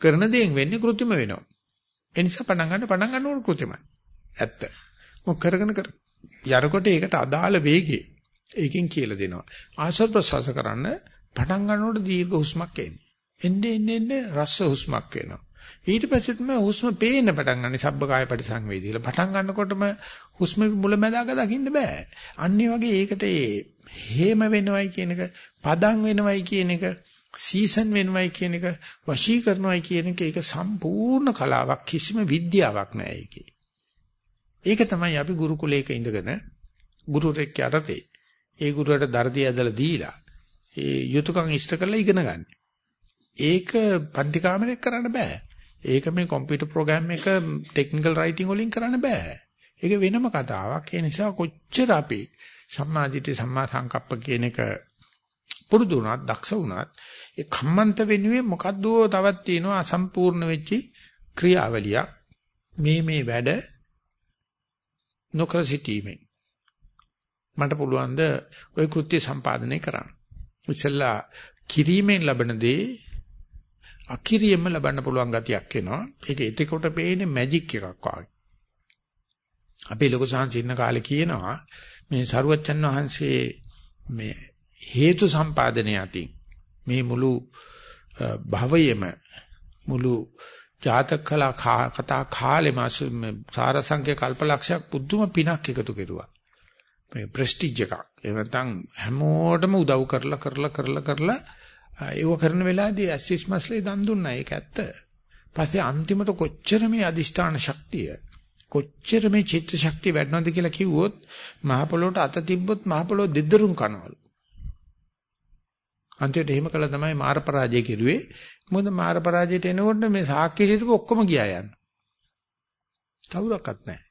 කරන දේෙන් වෙන්නේ કૃත්‍රිම වෙනවා. ඒ නිසා පණ ගන්න පණ ගන්න ඕන કૃත්‍රිමයි. ඇත්ත. මොක කරගෙන කර යරකොට ඒකට අදාළ වේගය ඒකෙන් කියලා දෙනවා. ආශ්වාස ප්‍රශ්වාස කරන්න පටන් ගන්නකොට දීර්ඝ හුස්මක් එන්නේ. එන්නේ එන්නේ එන්නේ රස්ස හුස්මක් වෙනවා. ඊට පස්සේ තමයි හුස්ම පේන්න පටන් ගන්න සබ්බකාය පරිසංවේදීල. පටන් ගන්නකොටම හුස්ම මුලැමැදාක දකින්න බෑ. අන්නේ වගේ ඒකට ඒ හේම වෙනවයි කියන එක, පදම් වෙනවයි කියන එක, සීසන් වෙනවයි කියන එක, වශී කරනවයි කියන එක ඒක සම්පූර්ණ කලාවක් කිසිම විද්‍යාවක් නෑ ඒකේ. ඒක තමයි අපි ගුරුකුලයක ඉඳගෙන ගුරුරෙක් යටතේ ඒ ගුරුවරට දර්දිය ඇදලා දීලා ඒ යුතුයකම් ඉෂ්ට කරලා ඉගෙන ගන්න. ඒක පන්ති කාමරයක් කරන්න බෑ. ඒක මේ කම්පියුටර් ප්‍රෝග්‍රෑම් එක ටෙක්නිකල් රයිටින් වලින් කරන්න බෑ. ඒක වෙනම කතාවක්. ඒ නිසා කොච්චර අපි සම්මාදිට සම්මා සංකප්ප කියන එක පුරුදු වුණත් දක්ෂ වුණත් ඒ කම්මන්ත වෙනුවේ මොකද්ද තවත් තියෙනවා අසම්පූර්ණ වෙච්චි ක්‍රියාවලියක්. මේ මේ වැඩ නොකර සිටීමෙන් මට පුළුවන් ද ওই කෘත්‍ය සම්පාදනය කරන්න. ඉතින්ලා කිරීමෙන් ලබන දේ අකිරියෙම ලබන්න පුළුවන් ගතියක් එනවා. ඒක එතකොට පේන්නේ මැජික් එකක් වගේ. අපේ ලොකු සංසින්න කාලේ කියනවා මේ සරුවච්චන් වහන්සේ මේ හේතු සම්පාදනය අතින් මේ මුළු භවයේම මුළු ජාතක කලා කතා කාලෙම සාරසංඛ්‍ය කල්පලක්ෂයක් පුදුම පිනක් එකතු කෙරුවා. මේ ප්‍රෙස්ටිජ් එකක්. ඒ නැත්නම් හැමෝටම උදව් කරලා කරලා කරලා කරලා ඒව කරන වෙලාවේදී ඇසිස් මස්ලේ දන් දුන්නා. ඒක ඇත්ත. පස්සේ අන්තිමට කොච්චර මේ අදිෂ්ඨාන ශක්තිය කොච්චර මේ චිත්ත ශක්තිය වැඩනවද කියලා කිව්වොත් මහ පොළොවට අත තිබ්බොත් මහ පොළොව දෙදරුම් කනවලු. අන්තිමට එහෙම කළා තමයි මාර පරාජය කෙරුවේ. මොකද මාර පරාජයට එනකොට මේ සාක්කිය හිටපු ඔක්කොම ගියා යන්න. කවුරක්වත් නැහැ.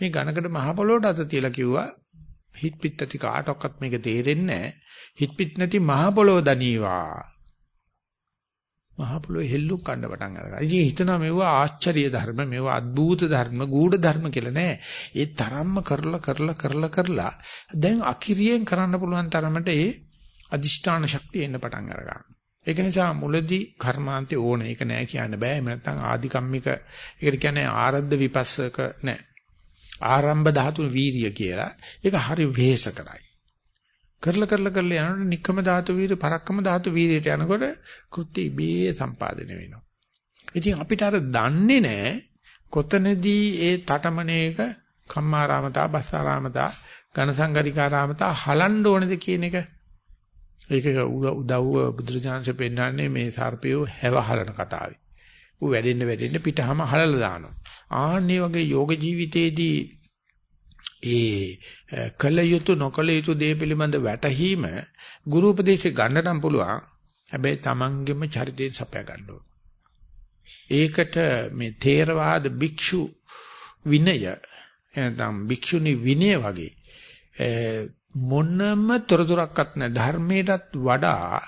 මේ ඝනකට මහ පොළොවට අත තියලා කිව්වා හිට පිට ඇති කාටවත් මේක තේරෙන්නේ නැහැ. හිට පිට නැති මහ පොළොව දනීවා. මහ පොළොවේ හෙල්ලුම් කන්න පටන් අරගා. ඉතින් හිතනවා මේවා ආශ්චර්ය ධර්ම, මේවා අద్භූත ධර්ම, ගූඪ ධර්ම කියලා නෑ. ඒ තරම්ම කරලා කරලා කරලා කරලා දැන් අකිරියෙන් කරන්න පුළුවන් තරමට ඒ අදිෂ්ඨාන ශක්තිය එන්න පටන් අරගන්නවා. ඒක නිසා මුලදී කර්මාන්තේ ඕන. ඒක නෑ කියන්න බෑ. එහෙම නැත්නම් ආධිකම්මික ඒකට කියන්නේ ආරද්ධ විපස්සක නෑ. ආරම්භ ධාතු වීරිය කියලා. ඒක හරි වෙහෙස කරයි. කරලා කරලා කරලා යනකොට නික්කම ධාතු වීර පරක්කම ධාතු වීරයට යනකොට කෘත්‍ය ඉබේ සම්පාදනය වෙනවා. ඉතින් අපිට අර දන්නේ නැහැ කොතනදී ඒ තටමනේක කම්මාරාමතා බස්සාරාමතා ඝනසංගරිකාරාමතා හලන්න ඕනේද කියන එක ඒක උදව්ව බුදුරජාණන්සේ පෙන්නන්නේ මේ සර්පයෝ හැවහලන කතාවේ. ඌ වැඩෙන්න වැඩෙන්න පිටහම හලලා දානවා. ආන්නේ වගේ යෝග ජීවිතයේදී ඒ කල යුතු නොකල යුතු දේ පිළිබඳ වැටහීම ගුරු උපදේශය ගන්න නම් පුළුවන්. හැබැයි Tamanගෙම චරිතයෙන් සපයා ගන්න ඕන. ඒකට මේ තේරවාද භික්ෂු විනය එනනම් භික්ෂුනි විනය වගේ මොනම තොරතුරක්වත් නැහැ ධර්මයටත් වඩා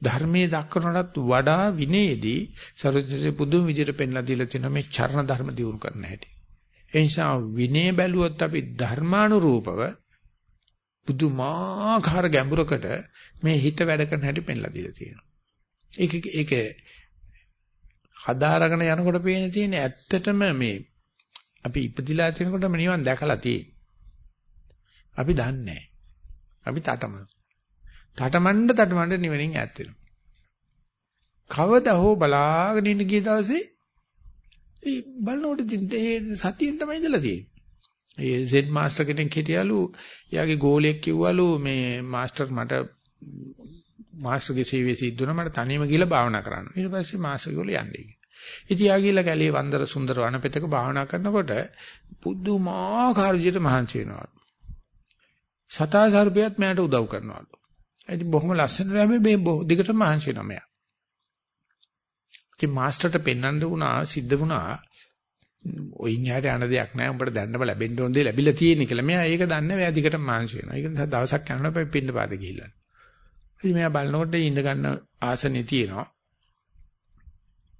ධර්මයේ දක්වනටත් වඩා විනයේදී සරුවචේ පුදුම විදිහට පෙන්ලා දීලා තියෙනවා මේ චරණ ධර්ම දියුණු කරන්න හැටි. ඒ නිසා විනය බැලුවොත් අපි ධර්මානුරූපව පුදුමාකාර ගැඹුරකට මේ හිත වැඩ කරන හැටි පෙන්ලා දීලා තියෙනවා. ඒක ඒක හදාරගෙන යනකොට පේන තියෙන ඇත්තටම මේ අපි ඉපදිලා තියෙනකොටම නිවන් දැකලා තියෙන්නේ. අපි දන්නේ අපි තටමන. තටමඬ තටමඬ නිවනින් ඈත් වෙනවා. කවදා හෝ බලාගෙන ඉන්න ගිය දවසේ ඒ බලනකොට ඒ සතියෙන් තමයි ඉඳලා තියෙන්නේ. ඒ Z මාස්ටර් කෙනෙක් හිටියලු එයාගේ ගෝලියෙක් කිව්වලු මේ මාස්ටර් මට මාස්ටර්ගේ සේවය සිද්ධ වුණා මට තනියම ගිහලා භාවනා කරන්න. ඊට පස්සේ මාස්ටර් කිව්වලු යන්නේ. ඉතින් යා ගිහලා කැලේ වන්දර සුන්දර වනපෙතක භාවනා කරනකොට පුදුමාකාර විදිහට මහන්සි වෙනවා. සතා සර්පයත් මට උදව් කරනවලු. ඉතින් බොහොම ලස්සනට හැබැයි මේ දිගටම මහන්සි වෙනවා මෙයා. ඉතින් මාස්ටර්ට පෙන්වන්න වුණා සිද්ධ වුණා ඔයින් යාට යන දෙයක් නැහැ උඹට දැන්නම ලැබෙන්න ඕන දේ ලැබිලා තියෙන කියලා. මෙයා ඒක දන්නේ මෙයා දිගටම මහන්සි වෙනවා. ඒක නිසා දවසක් යනකොට පින්න පාද ගිහිල්ලා. ඉතින් මෙයා බලනකොට ඉඳ ගන්න ආසනේ තියෙනවා.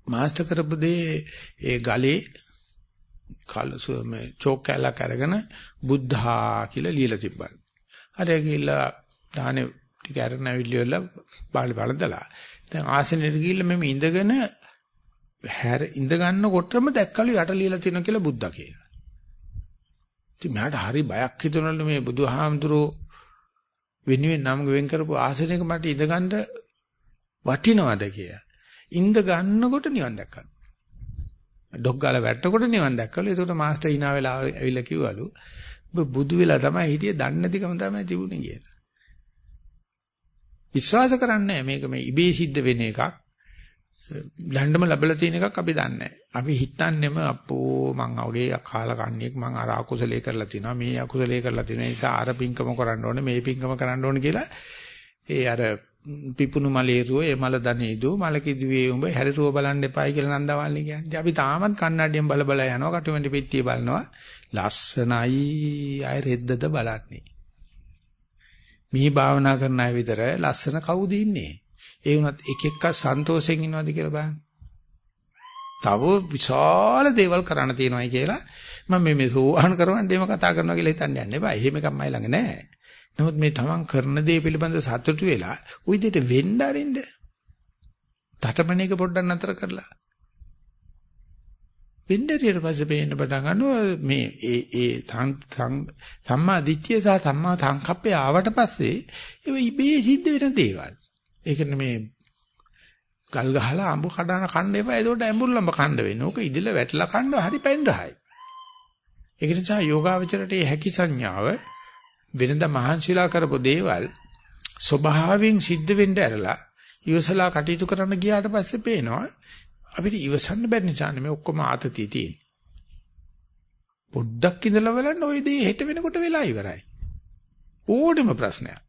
මාස්ටර් කරපු දේ ඒ ගලේ කලසු මේ චෝක් කැලක් අරගෙන බුද්ධා කියලා ලියලා තිබ්බා. හරි ගිහිල්ලා දාහනේ ටික අරගෙන ඇවිල්ලිවල බාලි බලදලා. දැන් ආසනෙට ගිහිල්ලා මම ඉඳගෙන හැර ඉඳ ගන්නකොටම දැක්කලු යට ලියලා තියෙනවා කියලා බුද්ධා කියලා. ඉතින් මට හරි බයක් හිතුණලු මේ බුදුහාමුදුරෝ වෙනුවෙන් නම් වෙන් කරපු ආසනයක මට ඉඳගන්න වටිනවද කියලා. ඉඳ ගන්නකොට නිවන් දැක්කා. ඩොග් ගාලා වැටෙනකොට නිවන් දැක්කලු. ඒකට මාස්ටර් hina වෙලා ඇවිල්ලා කිව්වලු ඔබ බුදු වෙලා තමයි හිටියේ දන්නේ නැතිකම තමයි තිබුණේ කියලා. විශ්වාස කරන්නේ මේක මේ ඉබේ සිද්ධ වෙන එකක්. දඬම ලැබලා තියෙන එකක් අපි දන්නේ අපි හිතන්නේම අපෝ මං අවගේ කාලා කන්නේක් මං අර අකුසලයේ කරලා තිනවා මේ අකුසලයේ කරලා තියෙන නිසා අර පිංකම කරන්න ඕනේ මේ පිංකම කරන්න ඕනේ කියලා ඒ අර පිපුණු මලේරුව ඒ මල දනේදු මල කිදුවේ උඹ හැරිරුව බලන්න එපායි කියලා නන්දවල්නි කියන්නේ. අපි තාමත් කන්නඩියෙන් බල බල යනවා කටුමැටි පෙට්ටිය බලනවා. ලස්සනයි අය රෙද්දද බලන්නේ. මේ භාවනා කරන අය විතර ලස්සන කවුද ඉන්නේ? ඒ වුණත් එක එක සන්තෝෂෙන් ඉන්නවද කියලා බලන්න. තව විශාල දේවල් කරන්න තියෙනවායි කියලා මම මේ සෝහන් කරවන්න දෙම කතා කරනවා කියලා හිතන්න යන්න එපා. එහෙම එකක් මයි ළඟ නැහැ. නමුත් මේ තමන් කරන දේ පිළිබඳ සතුටු වෙලා උයි දෙට වෙන්න අරින්න. තටමන එක පොඩ්ඩක් නතර කරලා. වෙන්නරියට පස්සේ පේන්න පටන් ගන්නවා මේ ඒ ඒ සම්මා දිට්ඨිය සහ සම්මා සංකප්පය ආවට පස්සේ ඒ ඉබේ සිද්ධ වෙන දේවල්. ඒක නෙමේ ගල් ගහලා අඹ කඩන කන්න එපා. ඒකට ඇඹුල්ලඹ කන්න වෙන්නේ. ඕක ඉදිලා වැටලා කන්න හරි පෙන්රහයි. ඒක නිසා යෝගාවචරයට මේ හැකි සංඥාව වෙනද මහන්සිලා කරපු දේවල් ස්වභාවයෙන් සිද්ධ වෙන්න ඇරලා ඉවසලා කටයුතු කරන්න ගියාට පස්සේ පේනවා අපිට ඉවසන්න බැරි නිසා නෙමෙයි ඔක්කොම ආතතිය තියෙන්නේ. පොඩ්ඩක් ඉඳලා බලන්න ওই දේ හෙට වෙනකොට වෙලා ඉවරයි. ඕනෙම ප්‍රශ්නයක්.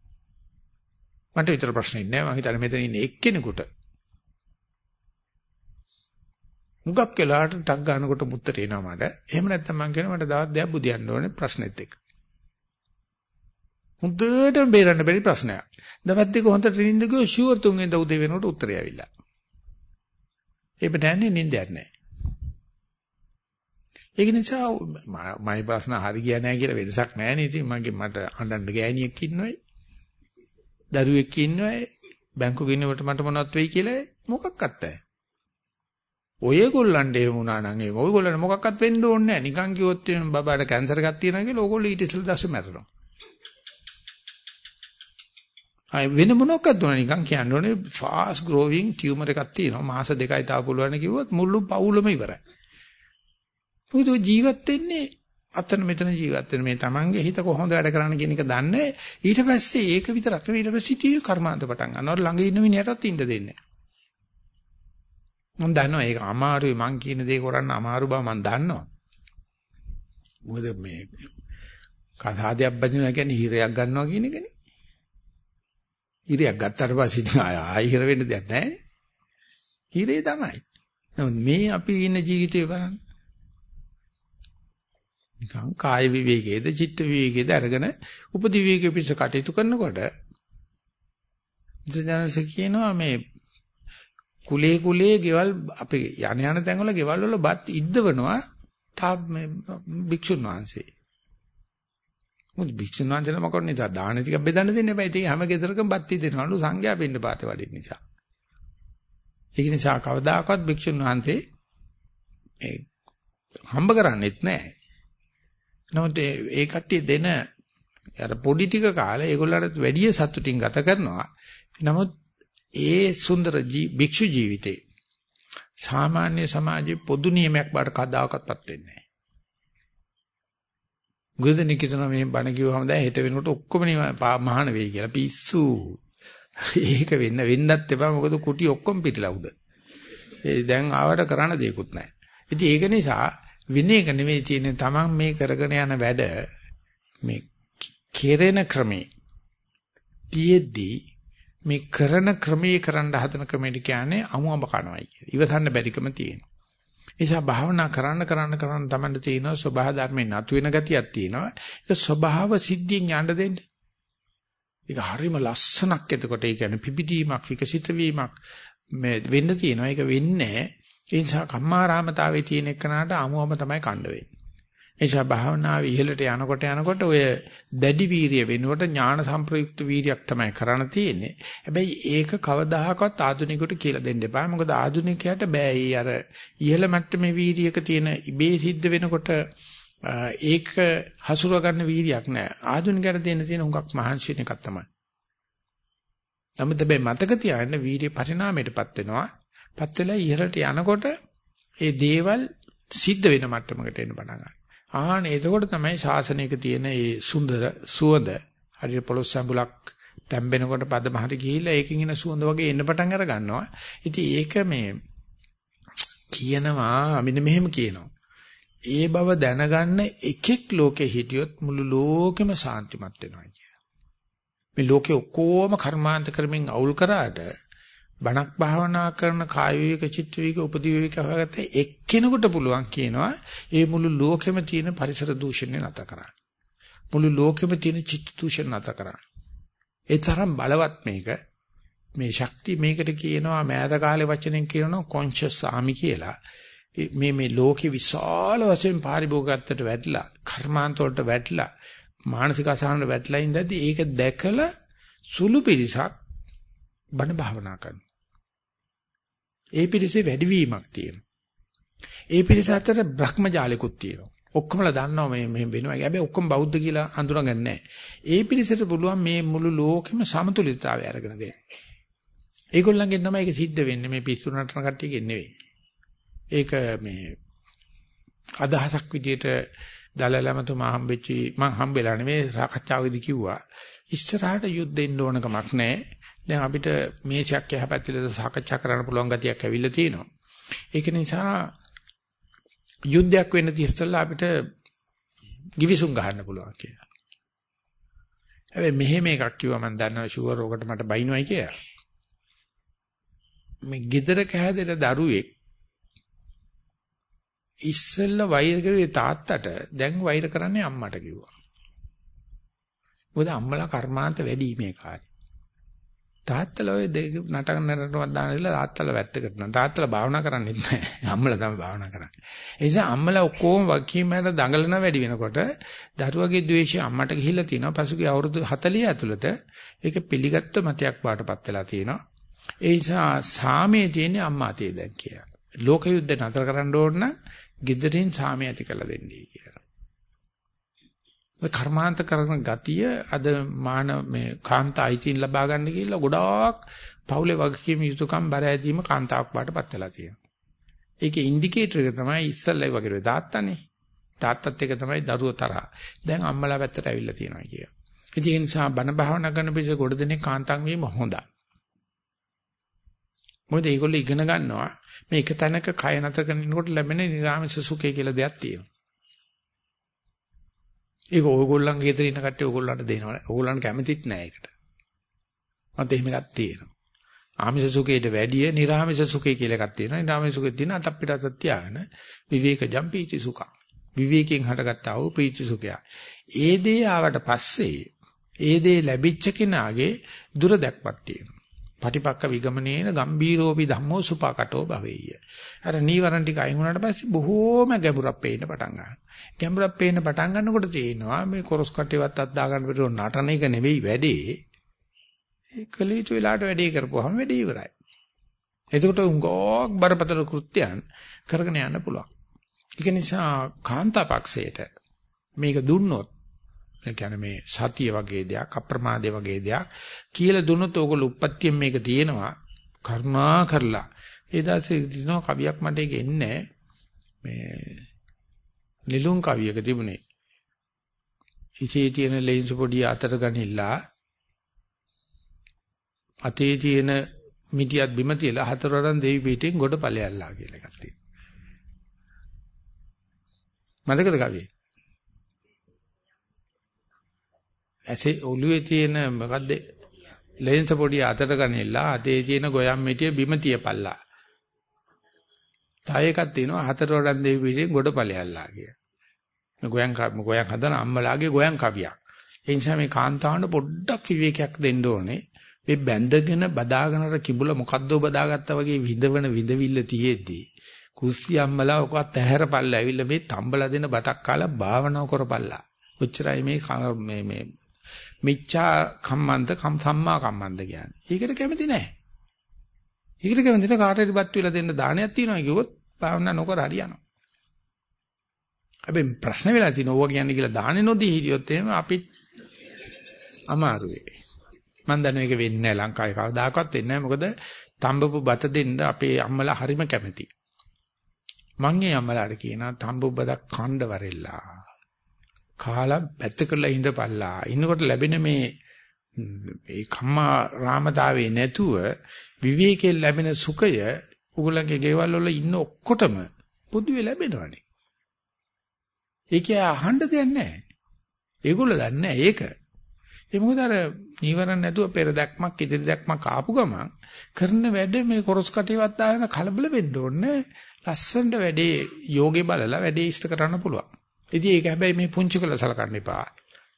මට විතර ප්‍රශ්නයක් නෑ මම හිතන්නේ මෙතන ඉන්න එක්කෙනෙකුට. මුගක් වෙලාට ටක් ගන්නකොට මුත්තර එනවා මට. එහෙම නැත්නම් මම කියනවා මට දවස් දෙකක් බුදියන්න ඕනේ ප්‍රශ්නෙත් එක්ක. හොඳටම බේරන්න බැරි ප්‍රශ්නයක්. දවස් දෙක හොඳට නිින්ද ගියෝ ෂුවර් තුන්වෙනිදා උදේ වෙනකොට උත්තරය ආවිල්ලා. ඒක දැනන්නේ නිින්දයක් නැහැ. ඒක නිසා මම ප්‍රශ්න හරි ගියා නැහැ කියලා වෙනසක් නැහැ නේ. ඉතින් මගේ මට අඬන්න ගෑණියෙක් ඉන්නවයි. දරුවෙක් ඉන්නවයි. බැංකු ගින්නවට මට මොනවත් වෙයි කියලා මොකක්වත් නැහැ. ඔයගොල්ලන්ට එහෙම වුණා නම් ඒ ඔයගොල්ලන්ට මොකක්වත් වෙන්න ඕනේ නැහැ. නිකන් කිව්වොත් බබාට කැන්සර් එකක් තියෙනවා කියලා ඕගොල්ලෝ ඊට ඉස්සෙල්ලා දැස්ස මැරෙනවා. අය වෙන මොනක්වත් දුන නිකන් කියන්න ඕනේ fast growing tumor එකක් තියෙනවා. මාස දෙකයි තාම පුළුවන් කිව්වොත් මුළු පවුලම ඉවරයි. මොකද ජීවත් වෙන්නේ අතන මෙතන ජීවත් වෙන මේ Tamange හිත කොහොමද වැඩ කරන්න කියන එක දන්නේ ඊට පස්සේ ඒක විතරක් නෙවෙයි ඊට පස්සේ සිටියේ කර්මාන්ත පටන් ගන්නවා. ළඟ ඉන්න මිනිහටත් ඉන්න දෙන්නේ මම දන්නවා ඒක අමාරුයි. මං කියන දේ කරන්න අමාරු බව මං දන්නවා. මොකද මේ කතාදයක් බදිනවා කියන්නේ හිරයක් ගන්නවා කියන එකනේ. හිරයක් ගත්තට පස්සේ ඉතින් ආයෙ හිර වෙන්න දෙයක් නැහැ. හිරේ තමයි. නමුත් මේ අපි ඉන්න ජීවිතේ බලන්න. නිකන් කාය විවේකයේද චිත්ත විවේකයේද අරගෙන උපදි විවේකයේ පිටස කටයුතු කරනකොට ඉතින්ජනස කියනවා මේ කුලේ කුලේ ගෙවල් අපි යන යන තැන්වල ගෙවල් වල බත් ඉද්දවනවා තා මේ භික්ෂුන් වහන්සේ. මොකද භික්ෂුන් වහන්සේලා මොකද නිසා දාන ටික බෙදන්න දෙන්න එපා. ඉතින් හැම ගෙදරකම බත්ති දෙනවලු සංඝයා පින්න පාතේ වඩින්න නිසා. ඒක නිසා කවදාකවත් භික්ෂුන් වහන්සේ ඒ හම්බ කරන්නේත් නැහැ. නමුත් ඒ කට්ටිය දෙන අර පොඩි ටික කාලේ ඒගොල්ලන්ට වැඩි සතුටින් ගත කරනවා. නමුත් ඒ සුන්දර භික්ෂු ජීවිතේ සාමාන්‍ය සමාජයේ පොදු නියමයක් බාට කදාකටපත් වෙන්නේ නැහැ. ගුරුදෙනෙක් කියනවා මේ බණ කිව්වම දැන් හෙට වෙනකොට ඔක්කොම මහාන වෙයි කියලා පිස්සු. ඒක වෙන්න වෙන්නත් එපා මොකද කුටි ඔක්කොම පිටිලා උඩ. ඒ දැන් ආවට කරන්න දෙයක්වත් නැහැ. ඉතින් ඒක නිසා විනයක නෙමෙයි තියෙන්නේ Taman මේ කරගෙන යන වැඩ මේ කෙරෙන ක්‍රමේ තියෙද්දී මේ කරන ක්‍රමයේ කරන්න හදන ක්‍රමයට කියන්නේ අමුඹ කනවයි කියලා. ඉවසන්න බැරිකම තියෙනවා. නිසා භාවනා කරන්න කරන්න කරන්න තමයි තියෙනවා ස්වභාව ධර්මේ නතු වෙන ගතියක් තියෙනවා. ඒක ස්වභාව සිද්ධියෙන් යන්න දෙන්න. ඒක හරිම ලස්සනක් එතකොට ඒ කියන්නේ පිපිදීමක් විකසිත වීමක් මේ වෙන්න තියෙනවා. ඒක වෙන්නේ ඒ නිසා කම්මාරාමතාවේ තියෙන එකනට අමුවම තමයි කණ්ඩ වෙන්නේ. එනිසා භාවනාවේ ඉහළට යනකොට යනකොට ඔය දැඩි වීරිය වෙනුවට ඥාන සම්ප්‍රයුක්ත වීරියක් තමයි කරන්න තියෙන්නේ. හැබැයි ඒක කවදාහකවත් ආධුනිකයට කියලා දෙන්න එපා. මොකද ආධුනිකයට බෑ. ඒ අර ඉහළ මට්ටමේ වීරියක තියෙන ඉබේ සිද්ධ වෙනකොට ඒක හසුරව ගන්න වීරියක් නෑ. ආධුනිකයට දෙන්න තියෙන හුඟක් මහන්සි වෙන එකක් තමයි. නමුත් හැබැයි මතක තියාගන්න වීරිය පරිණාමයටපත් වෙනවා. පත් වෙලා ඉහළට යනකොට ඒ දේවල් සිද්ධ වෙන මට්ටමකට එන්න පටන් ගන්නවා. ආහන එතකොට තමයි ශාසනයක තියෙන ඒ සුන්දර සුවඳ හරියට පොළොස් සම්බුලක් තැම්බෙනකොට පදමහට ගිහිල්ලා ඒකෙන් එන සුවඳ වගේ එන්න පටන් අර ගන්නවා. ඉතින් ඒක මේ කියනවා මෙන්න මෙහෙම කියනවා. ඒ බව දැනගන්න එකෙක් ලෝකේ හිටියොත් මුළු ලෝකෙම සාන්තිමත් වෙනවා කියලා. මේ ලෝකේ ඔක්කොම කර්මාන්ත කරමින් අවුල් කරාට බණක් භාවනා කරන කාය විවේක චිත්ත විවේක උපදී විවේක හොයාගත්ත එක්කෙනෙකුට පුළුවන් කියනවා ඒ මුළු ලෝකෙම තියෙන පරිසර දූෂණය නැත කරන්න. මුළු ලෝකෙම තියෙන චිත්ත දූෂණ නැත කරන්න. ඒ තරම් බලවත් මේක මේ ශක්තිය මේකට කියනවා මෑත කාලේ වචනෙන් කියනවා කොන්ෂස් ආමි කියලා. මේ මේ ලෝකේ විශාල වශයෙන් පාරිභෝගිකත්වයට වැටලා කර්මාන්ත වලට වැටලා මානසික අසහනට වැටලා ඉඳද්දි ඒක දැකලා සුළු පිරිසක් බණ භාවනා කරනවා. ඒ පිරිසේ වැඩිවීමක් තියෙනවා. ඒ පිරිස අතර භ්‍රමජාලිකුත් තියෙනවා. ඔක්කොමලා දන්නවා මේ මෙහෙම වෙනවා. හැබැයි ඔක්කොම බෞද්ධ කියලා අඳුරගන්නේ නැහැ. ඒ පිරිසට පුළුවන් මේ මුළු ලෝකෙම සමතුලිතතාවය අරගෙන දෙන්න. ඒගොල්ලන්ගෙන් තමයි ඒක සිද්ධ වෙන්නේ මේ පිස්සු නටන කට්ටියගෙන් නෙවෙයි. ඒක මේ අදහසක් විදියට දලලමතුමා හම්බෙච්චි මම හම්බෙලා නෙමෙයි සාකච්ඡාවේදී කිව්වා. ඉස්සරහට යුද්ධෙන්න ඕන කමක් නැහැ. දැන් අපිට මේසයක් යහපැත්තට සාකච්ඡා කරන්න පුළුවන් ගතියක් ඇවිල්ලා තියෙනවා. ඒක නිසා යුද්ධයක් වෙන්න තියස්සලා අපිට givisum ගහන්න පුළුවන් කියලා. හැබැයි මෙහෙම එකක් කිව්වා මම දන්නවා ෂුවර් ඔකට මට බයින්වයි කියලා. මේ gedara කැහැදෙන දරුවෙක් ඉස්සෙල්ලා වෛර කරුවේ තාත්තට දැන් වෛර කරන්නේ අම්මට කිව්වා. මොකද අම්මලා කර්මාන්ත වැඩි මේ කාලේ. තාත්තලා ඔය දෙක නටන නටනවත් දාන ඉතලා තාත්තලා වැත්තකට යනවා. තාත්තලා භාවනා කරන්නේත් නැහැ. අම්මලා තමයි භාවනා කරන්නේ. ඒ නිසා අම්මලා ඔක්කොම වකීමකට දඟලන වැඩි වෙනකොට දරුවගේ ද්වේෂය අම්මට ගිහිල්ලා තියෙනවා. පසුගිය අවුරුදු 40 ඇතුළත ඒක පිළිගත්ත මතයක් වාටපත් වෙලා තියෙනවා. ඒ නිසා සාමයේ තියෙන අම්මා තේ දැන් කියලා. ලෝක යුද්ධ නතර කරන්න ඕන නම් gederin සාමය ඇති කරලා දෙන්නේ කියලා. කර්මාන්ත කරන ගතිය අද මාන මේ කාන්ත අයිතින් ලබා ගන්න කියලා ගොඩාක් පවුලේ වගකීම් යුතුයකම් බර ඇදීම කාන්තාවක් බාටපත් වෙලා තියෙනවා. ඒකේ ඉන්ඩිකේටර් එක තමයි ඉස්සල්ලා වගේ තාත්තනේ. තාත්තත් එක තමයි දරුවෝ තරහ. දැන් අම්මලා පැත්තට ඇවිල්ලා තියෙනවා කිය. ඒ නිසා බණ භාවනා කරන පිළිස ගොඩ දෙනේ කාන්තන් වීම හොඳයි. මොකද ඒගොල්ලෝ ඉගෙන ගන්නවා මේ එක තැනක කය නැතර කරනකොට ලැබෙන නිරාමස සුඛය කියලා දෙයක් තියෙනවා. ඒක ඕගොල්ලන්ගේ ගෙදර ඉන්න කට්ටිය ඕගොල්ලන්ට දෙනවා. ඕගොල්ලන්ට කැමතිත් නෑ ඒකට. මත එහෙම එකක් තියෙනවා. ආමිෂ සුඛයට වැඩිය නිර්ආමිෂ සුඛය කියලා එකක් තියෙනවා. නිර්ආමිෂ සුඛෙත් තියෙන අතක් පිට අතක් තියාගෙන විවේකජම් පීචි සුඛං. විවේකයෙන් හටගත්තා වූ පීචි සුඛය. ඒ දේ ආවට පස්සේ ඒ දේ ලැබිච්ච කෙනාගේ දුර දැක්මක් තියෙනවා. පටිපක්ක විගමනේන ගම්බීරෝපි ධම්මෝ සුපාකටෝ භවෙය්‍ය. අර නීවරණ ටික අයින් වුණාට පස්සේ බොහෝම ගැඹුරක් පේන්න පටන් ගන්නවා. ගැඹුරක් පේන්න පටන් ගන්නකොට තේනවා මේ කොරස් කටේවත් අත් දාගන්න බැරුව නටන එක නෙවෙයි වැඩේ. ඒ කලීතු වෙලාට වැඩේ කරපුවාම වැඩේ ඉවරයි. එතකොට උංගෝක් බරපතල කෘත්‍යයන් කරගෙන යන්න පුළුවන්. ඒක නිසා කාන්තාපක්ෂයට මේක දුන්නොත් ඒ කියන්නේ මේ සතිය වගේ දෙයක් අප්‍රමාදේ වගේ දෙයක් කියලා දුන්නොත් ඕගොල්ලෝ උප්පත්තියෙන් මේක තියෙනවා කරුණා කරලා ඒ දාසේ දිනන කවියක් මට ඒක එන්නේ මේ නිලුම් කවියක තිබුණේ ඉතේ තියෙන ලේන්සු පොඩි අතර ගනිලා අතේ තියෙන මිටියත් බිම තියලා හතරවරන් දෙවි පිටින් ගොඩ ඵලයල්ලා කියලා එකක් තියෙනවා. මතකද කවියේ? ඇසේ ඔළුවේ තියෙන මොකද්ද ලේන්ස පොඩි අතට ගනිලා අතේ තියෙන ගොයම් මිටිය බිම තියපල්ලා. තව එකක් තියෙනවා හතරවරන් දෙවි පිටින් ගොඩ ඵලයල්ලා කිය. මේ ගොයම් ගොයම් හදන අම්මලාගේ ගොයම් කවියක්. ඒ නිසා මේ කාන්තාවන්ට පොඩ්ඩක් විවේකයක් දෙන්න ඕනේ. මේ බැඳගෙන බදාගෙන අර කිඹුල මොකද්දෝ බදාගත්තා වගේ විඳවන විඳවිල්ල තියෙද්දී කුස්සිය අම්මලා ඔකවත් ඇහැරපල්ලා ඇවිල්ලා මේ තම්බලා දෙන බතක් කාලා භාවනාව කරපල්ලා. ඔච්චරයි මේ මේ මේ මිච්ඡා කම්මන්ත කම් සම්මා කම්මන්ත කියන්නේ. ඒකට කැමති නැහැ. ඒකට කැමති නැහැ කාටරි බත් වෙලා දෙන්න දානයක් තියනවා කිව්වොත් භාවනා නොකර හරියනවා. හැබැයි ප්‍රශ්න වෙලා තියෙනවා ඕවා කියන්නේ කියලා දාන්නේ නොදී හිටියොත් එහෙම අපි අමාරුයි. මම දන්න එක වෙන්නේ නැහැ ලංකාවේ කවදාකවත් වෙන්නේ නැහැ මොකද තඹපු බත දෙන්න අපේ අම්මලා හරිම කැමති. මං ඒ අම්මලාට කියනවා තඹපු බත කණ්ඩ වරෙල්ලා. කාලා පැත්ත කරලා ඉඳපල්ලා. ඉන්නකොට ලැබෙන මේ ඒ කම්මා රාමතාවේ නැතුව විවේකයෙන් ලැබෙන සුඛය උගලගේ ගෙවල් වල ඉන්න ඔක්කොටම පොදුවේ ලැබෙනවනේ. ඒකේ අහන්න දෙයක් නැහැ. ඒගොල්ලෝ දන්නේ ඒක. ඒ මොකද අර නීවරණ නැතුව පෙර දැක්මක් ඉදිරි දැක්මක් ආපු ගමන් කරන වැඩ මේ කොරස් කටියවත් දාගෙන කලබල වෙන්න ඕනේ. ලස්සනට වැඩේ යෝගේ බලලා වැඩේ ඉෂ්ට කරන්න පුළුවන්. ඉතින් ඒක හැබැයි මේ පුංචි කළ සලකන්න එපා.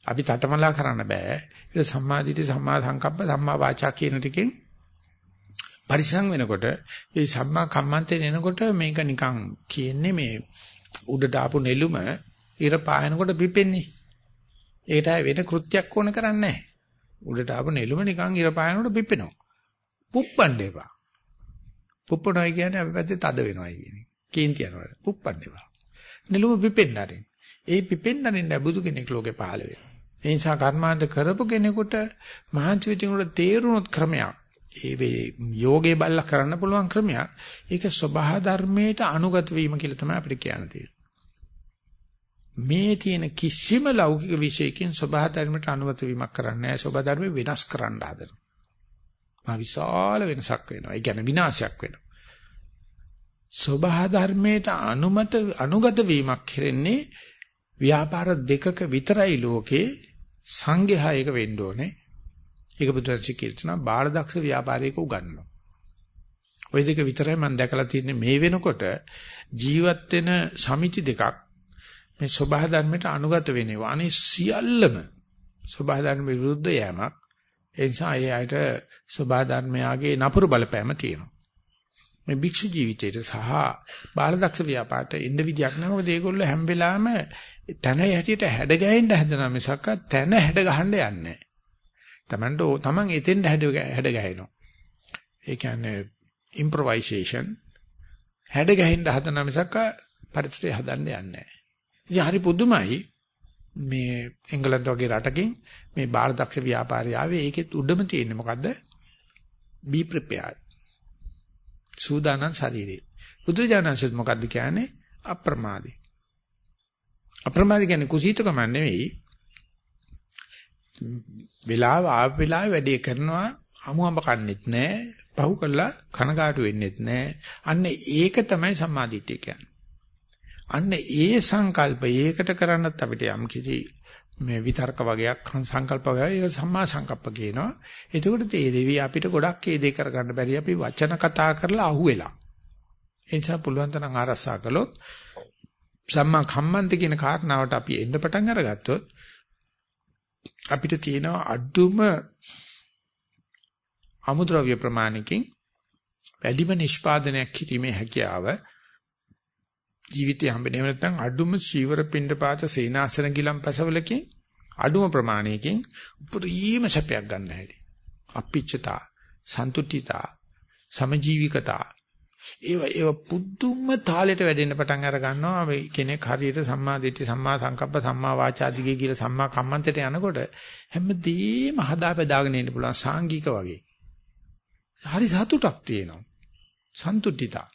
අපි තටමලා කරන්න බෑ. ඒක සම්මාදිට සම්මා සංකප්ප සම්මා වාචා කියන ටිකෙන් පරිසං වෙනකොට මේ සම්මා කම්මන්තේ එනකොට මේක නිකන් කියන්නේ මේ උඩට ආපු නෙළුම ඉර පායනකොට පිපෙන්නේ. ඒකට වෙන කෘත්‍යයක් ඕන කරන්නේ නැහැ. උඩට ආපු නෙළුම නිකන් ඉර පායනකොට පිපෙනවා. පුප්පන්න එපා. පුප්පනවා කියන්නේ අපි පැත්තේ තද වෙනවා කියන්නේ. කේන්ති යනවා. පුප්පන්න එපා. නෙළුම පිපෙන්න ආරින්. ඒ පිපෙන්න ආරින් බුදු කෙනෙක් ලෝකේ පහළ වෙනවා. ඒ නිසා කර්මාන්ත කරපු කෙනෙකුට මහන්සි වෙච්ච තේරුණොත් ක්‍රමයක්. ඒ යෝගේ බල්ලා කරන්න පුළුවන් ක්‍රමයක්. ඒක ස්වභාව ධර්මයට අනුගත වීම කියලා තමයි අපිට කියන්න තියෙන්නේ. මේ තියෙන කිසිම ලෞකික විශේෂකින් සබහා ධර්මයට අනුමත වීමක් කරන්නේ නැහැ. සබහා ධර්ම වෙනස් කරන්න හදනවා. මා විශාල වෙනසක් වෙනවා. ඒ කියන්නේ විනාශයක් වෙනවා. සබහා ධර්මයට අනුමත අනුගත වීමක් කරන්නේ ව්‍යාපාර දෙකක විතරයි ලෝකේ සංඝයායක වෙන්න ඕනේ. ඒක බුදුරජාණන් කියනවා බාලදක්ෂ ව්‍යාපාරයක උගන්වනවා. ওই දෙක විතරයි මම දැකලා තියෙන්නේ මේ වෙනකොට ජීවත් වෙන සමිති දෙකක් මේ සබහා ධර්මයට අනුගත වෙනවා. අනේ සියල්ලම සබහා ධර්ම විරුද්ධ යෑමක්. ඒ නිසා ඒ අයට සබහා ධර්මයාගේ නපුරු බලපෑම තියෙනවා. මේ භික්ෂු ජීවිතයට සහ බාලදක්ෂ ව්‍යාපාරට ඉන්න විදියක් නැහැ. මොකද ඒගොල්ලෝ හැම වෙලාවෙම තන හැටියට හැඩ ගැහෙන්න හදනවා මිසක් තන හැඩ ගහන්න යන්නේ නැහැ. Tamanට Taman එතෙන් හැඩ හැඩ ගැහෙනවා. ඒ කියන්නේ improvisation හැඩ ගැහෙන්න හදන මිසක් පරිසරය හදන්න යන්නේ නැහැ. ඉතින් හරි පුදුමයි මේ එංගලන්ත වගේ රටකින් මේ බාහිරදක්ෂ ව්‍යාපාරය ආවේ ඒකෙත් උඩම තියෙන්නේ මොකද්ද? be prepared. සූදානම් ශරීරේ. බුදුජානන්සෙත් මොකද්ද කියන්නේ? අප්‍රමාදී. අප්‍රමාදී කියන්නේ කුසීතකම නෙවෙයි. වෙලාව ආව වෙලාවේ වැඩේ කරනවා අමුඹ කන්නෙත් නැහැ. පහු කළා කනගාටු වෙන්නෙත් නැහැ. අන්න ඒක තමයි සම්මාදිට්ඨිය කියන්නේ. අන්න ඒ සංකල්ප ඒකට කරන්නත් අපිට යම් කිසි මේ විතර්ක වගේක් සංකල්ප වගේ ඒක සම්මා සංකප්ප කියනවා. එතකොට තේරෙවි අපිට ගොඩක් ඒ දේ කරගන්න බැරි අපි වචන කතා කරලා අහුවෙලා. ඒ නිසා පුළුවන් තරම් ආරස්සා කළොත් සම්මා කම්මන්ත කියන කාරණාවට අපි එන්න පටන් අරගත්තොත් අපිට තියෙන අඩුම අමුද්‍රව්‍ය ප්‍රමාණිකින් වැඩිම නිෂ්පාදනයක් කිරීමේ හැකියාව ජීවිතය හම්බෙන්නේ නැත්නම් අඩුම ශීවර පිණ්ඩපාත සේනාසන ගිලම්පසවලකින් අඩුම ප්‍රමාණයකින් උපරිම සැපයක් ගන්න හැටි. අපිච්චතා, සන්තුට්ඨිතා, සමජීවිකතා ඒව ඒව පුදුම තාලෙට වැඩෙන්න පටන් අර ගන්නවා මේ කෙනෙක් හරියට සම්මා දිට්ඨි සම්මා සංකප්ප සම්මා වාචා දිගේ කියලා සම්මා කම්මන්තයට යනකොට හැමදේම හදාපදාගෙන ඉන්න පුළුවන් සාංගික වගේ. හරි සතුටක් තියෙනවා. සන්තුට්ඨිතා.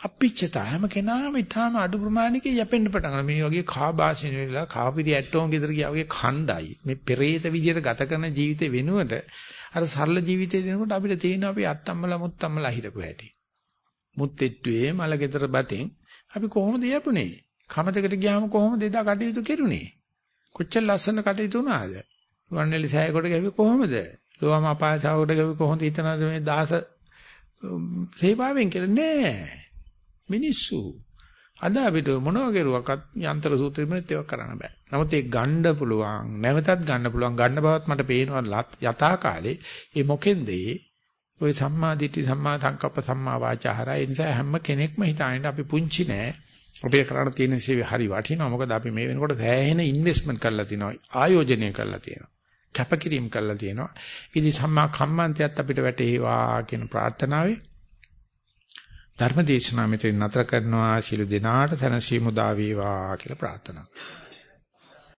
අපිච්චත හැම කෙනාම ඊටාම අඩු ප්‍රමාණික යැපෙන්න පටන් ගන්නවා. මේ වගේ කාබාසින වෙලා කාපිරි ඇටෝන් ගෙදර ගියා වගේ ඛණ්ඩයි. මේ පෙරේත විදියට ගත කරන ජීවිතේ වෙනුවට අර සරල ජීවිතේ දෙනකොට අපිට තියෙනවා අපි අත්තම්මලා මුත්තම්මලා හිටපු හැටි. මුත්තෙට්ටුවේ මල ගෙදර බතෙන් අපි කොහොමද යපුනේ? කමතකට ගියාම කොහොමද එදා කටයුතු කෙරුනේ? කොච්චර ලස්සන කටයුතු වුණාද? වන්නේලි සෑයකට ගිහුවේ කොහොමද? ලෝවම අපාසාවකට ගිහුවේ කොහොමද හිතනද මේ දහස සේවාවෙන් කියලා නෑ. මිනිස්සු අද අපිට මොනවා කරුවක්වත් යන්ත්‍ර සූත්‍රෙමත් ඒවා කරන්න බෑ. නමුත් ඒක ගන්න පුළුවන්, නැවතත් ගන්න පුළුවන්. ගන්න බවත් මට පේනවා යථා කාලේ. ඒ මොකෙන්ද ওই සම්මා දිට්ඨි සම්මා සංකප්ප සම්මා වාචාහරය ඒ නිසා හැම කෙනෙක්ම හිතාගෙන අපි පුංචි නෑ. අපේ කරණ තියෙන සේවය හරි වටිනවා. මොකද අපි මේ වෙනකොට සෑහෙන ඉන්වෙස්ට්මන්ට් කරලා තිනවා. ආයෝජනය කරලා තියෙනවා. කැපකිරීම කරලා තියෙනවා. ඉතින් සම්මා කම්මන්තයත් අපිට වැටේවා කියන ප්‍රාර්ථනාවේ ධර්ම දේශනාව මෙතන නතර කරනවා. ශිළු දිනාට තනසි මුදා වේවා කියලා ප්‍රාර්ථනා කරනවා.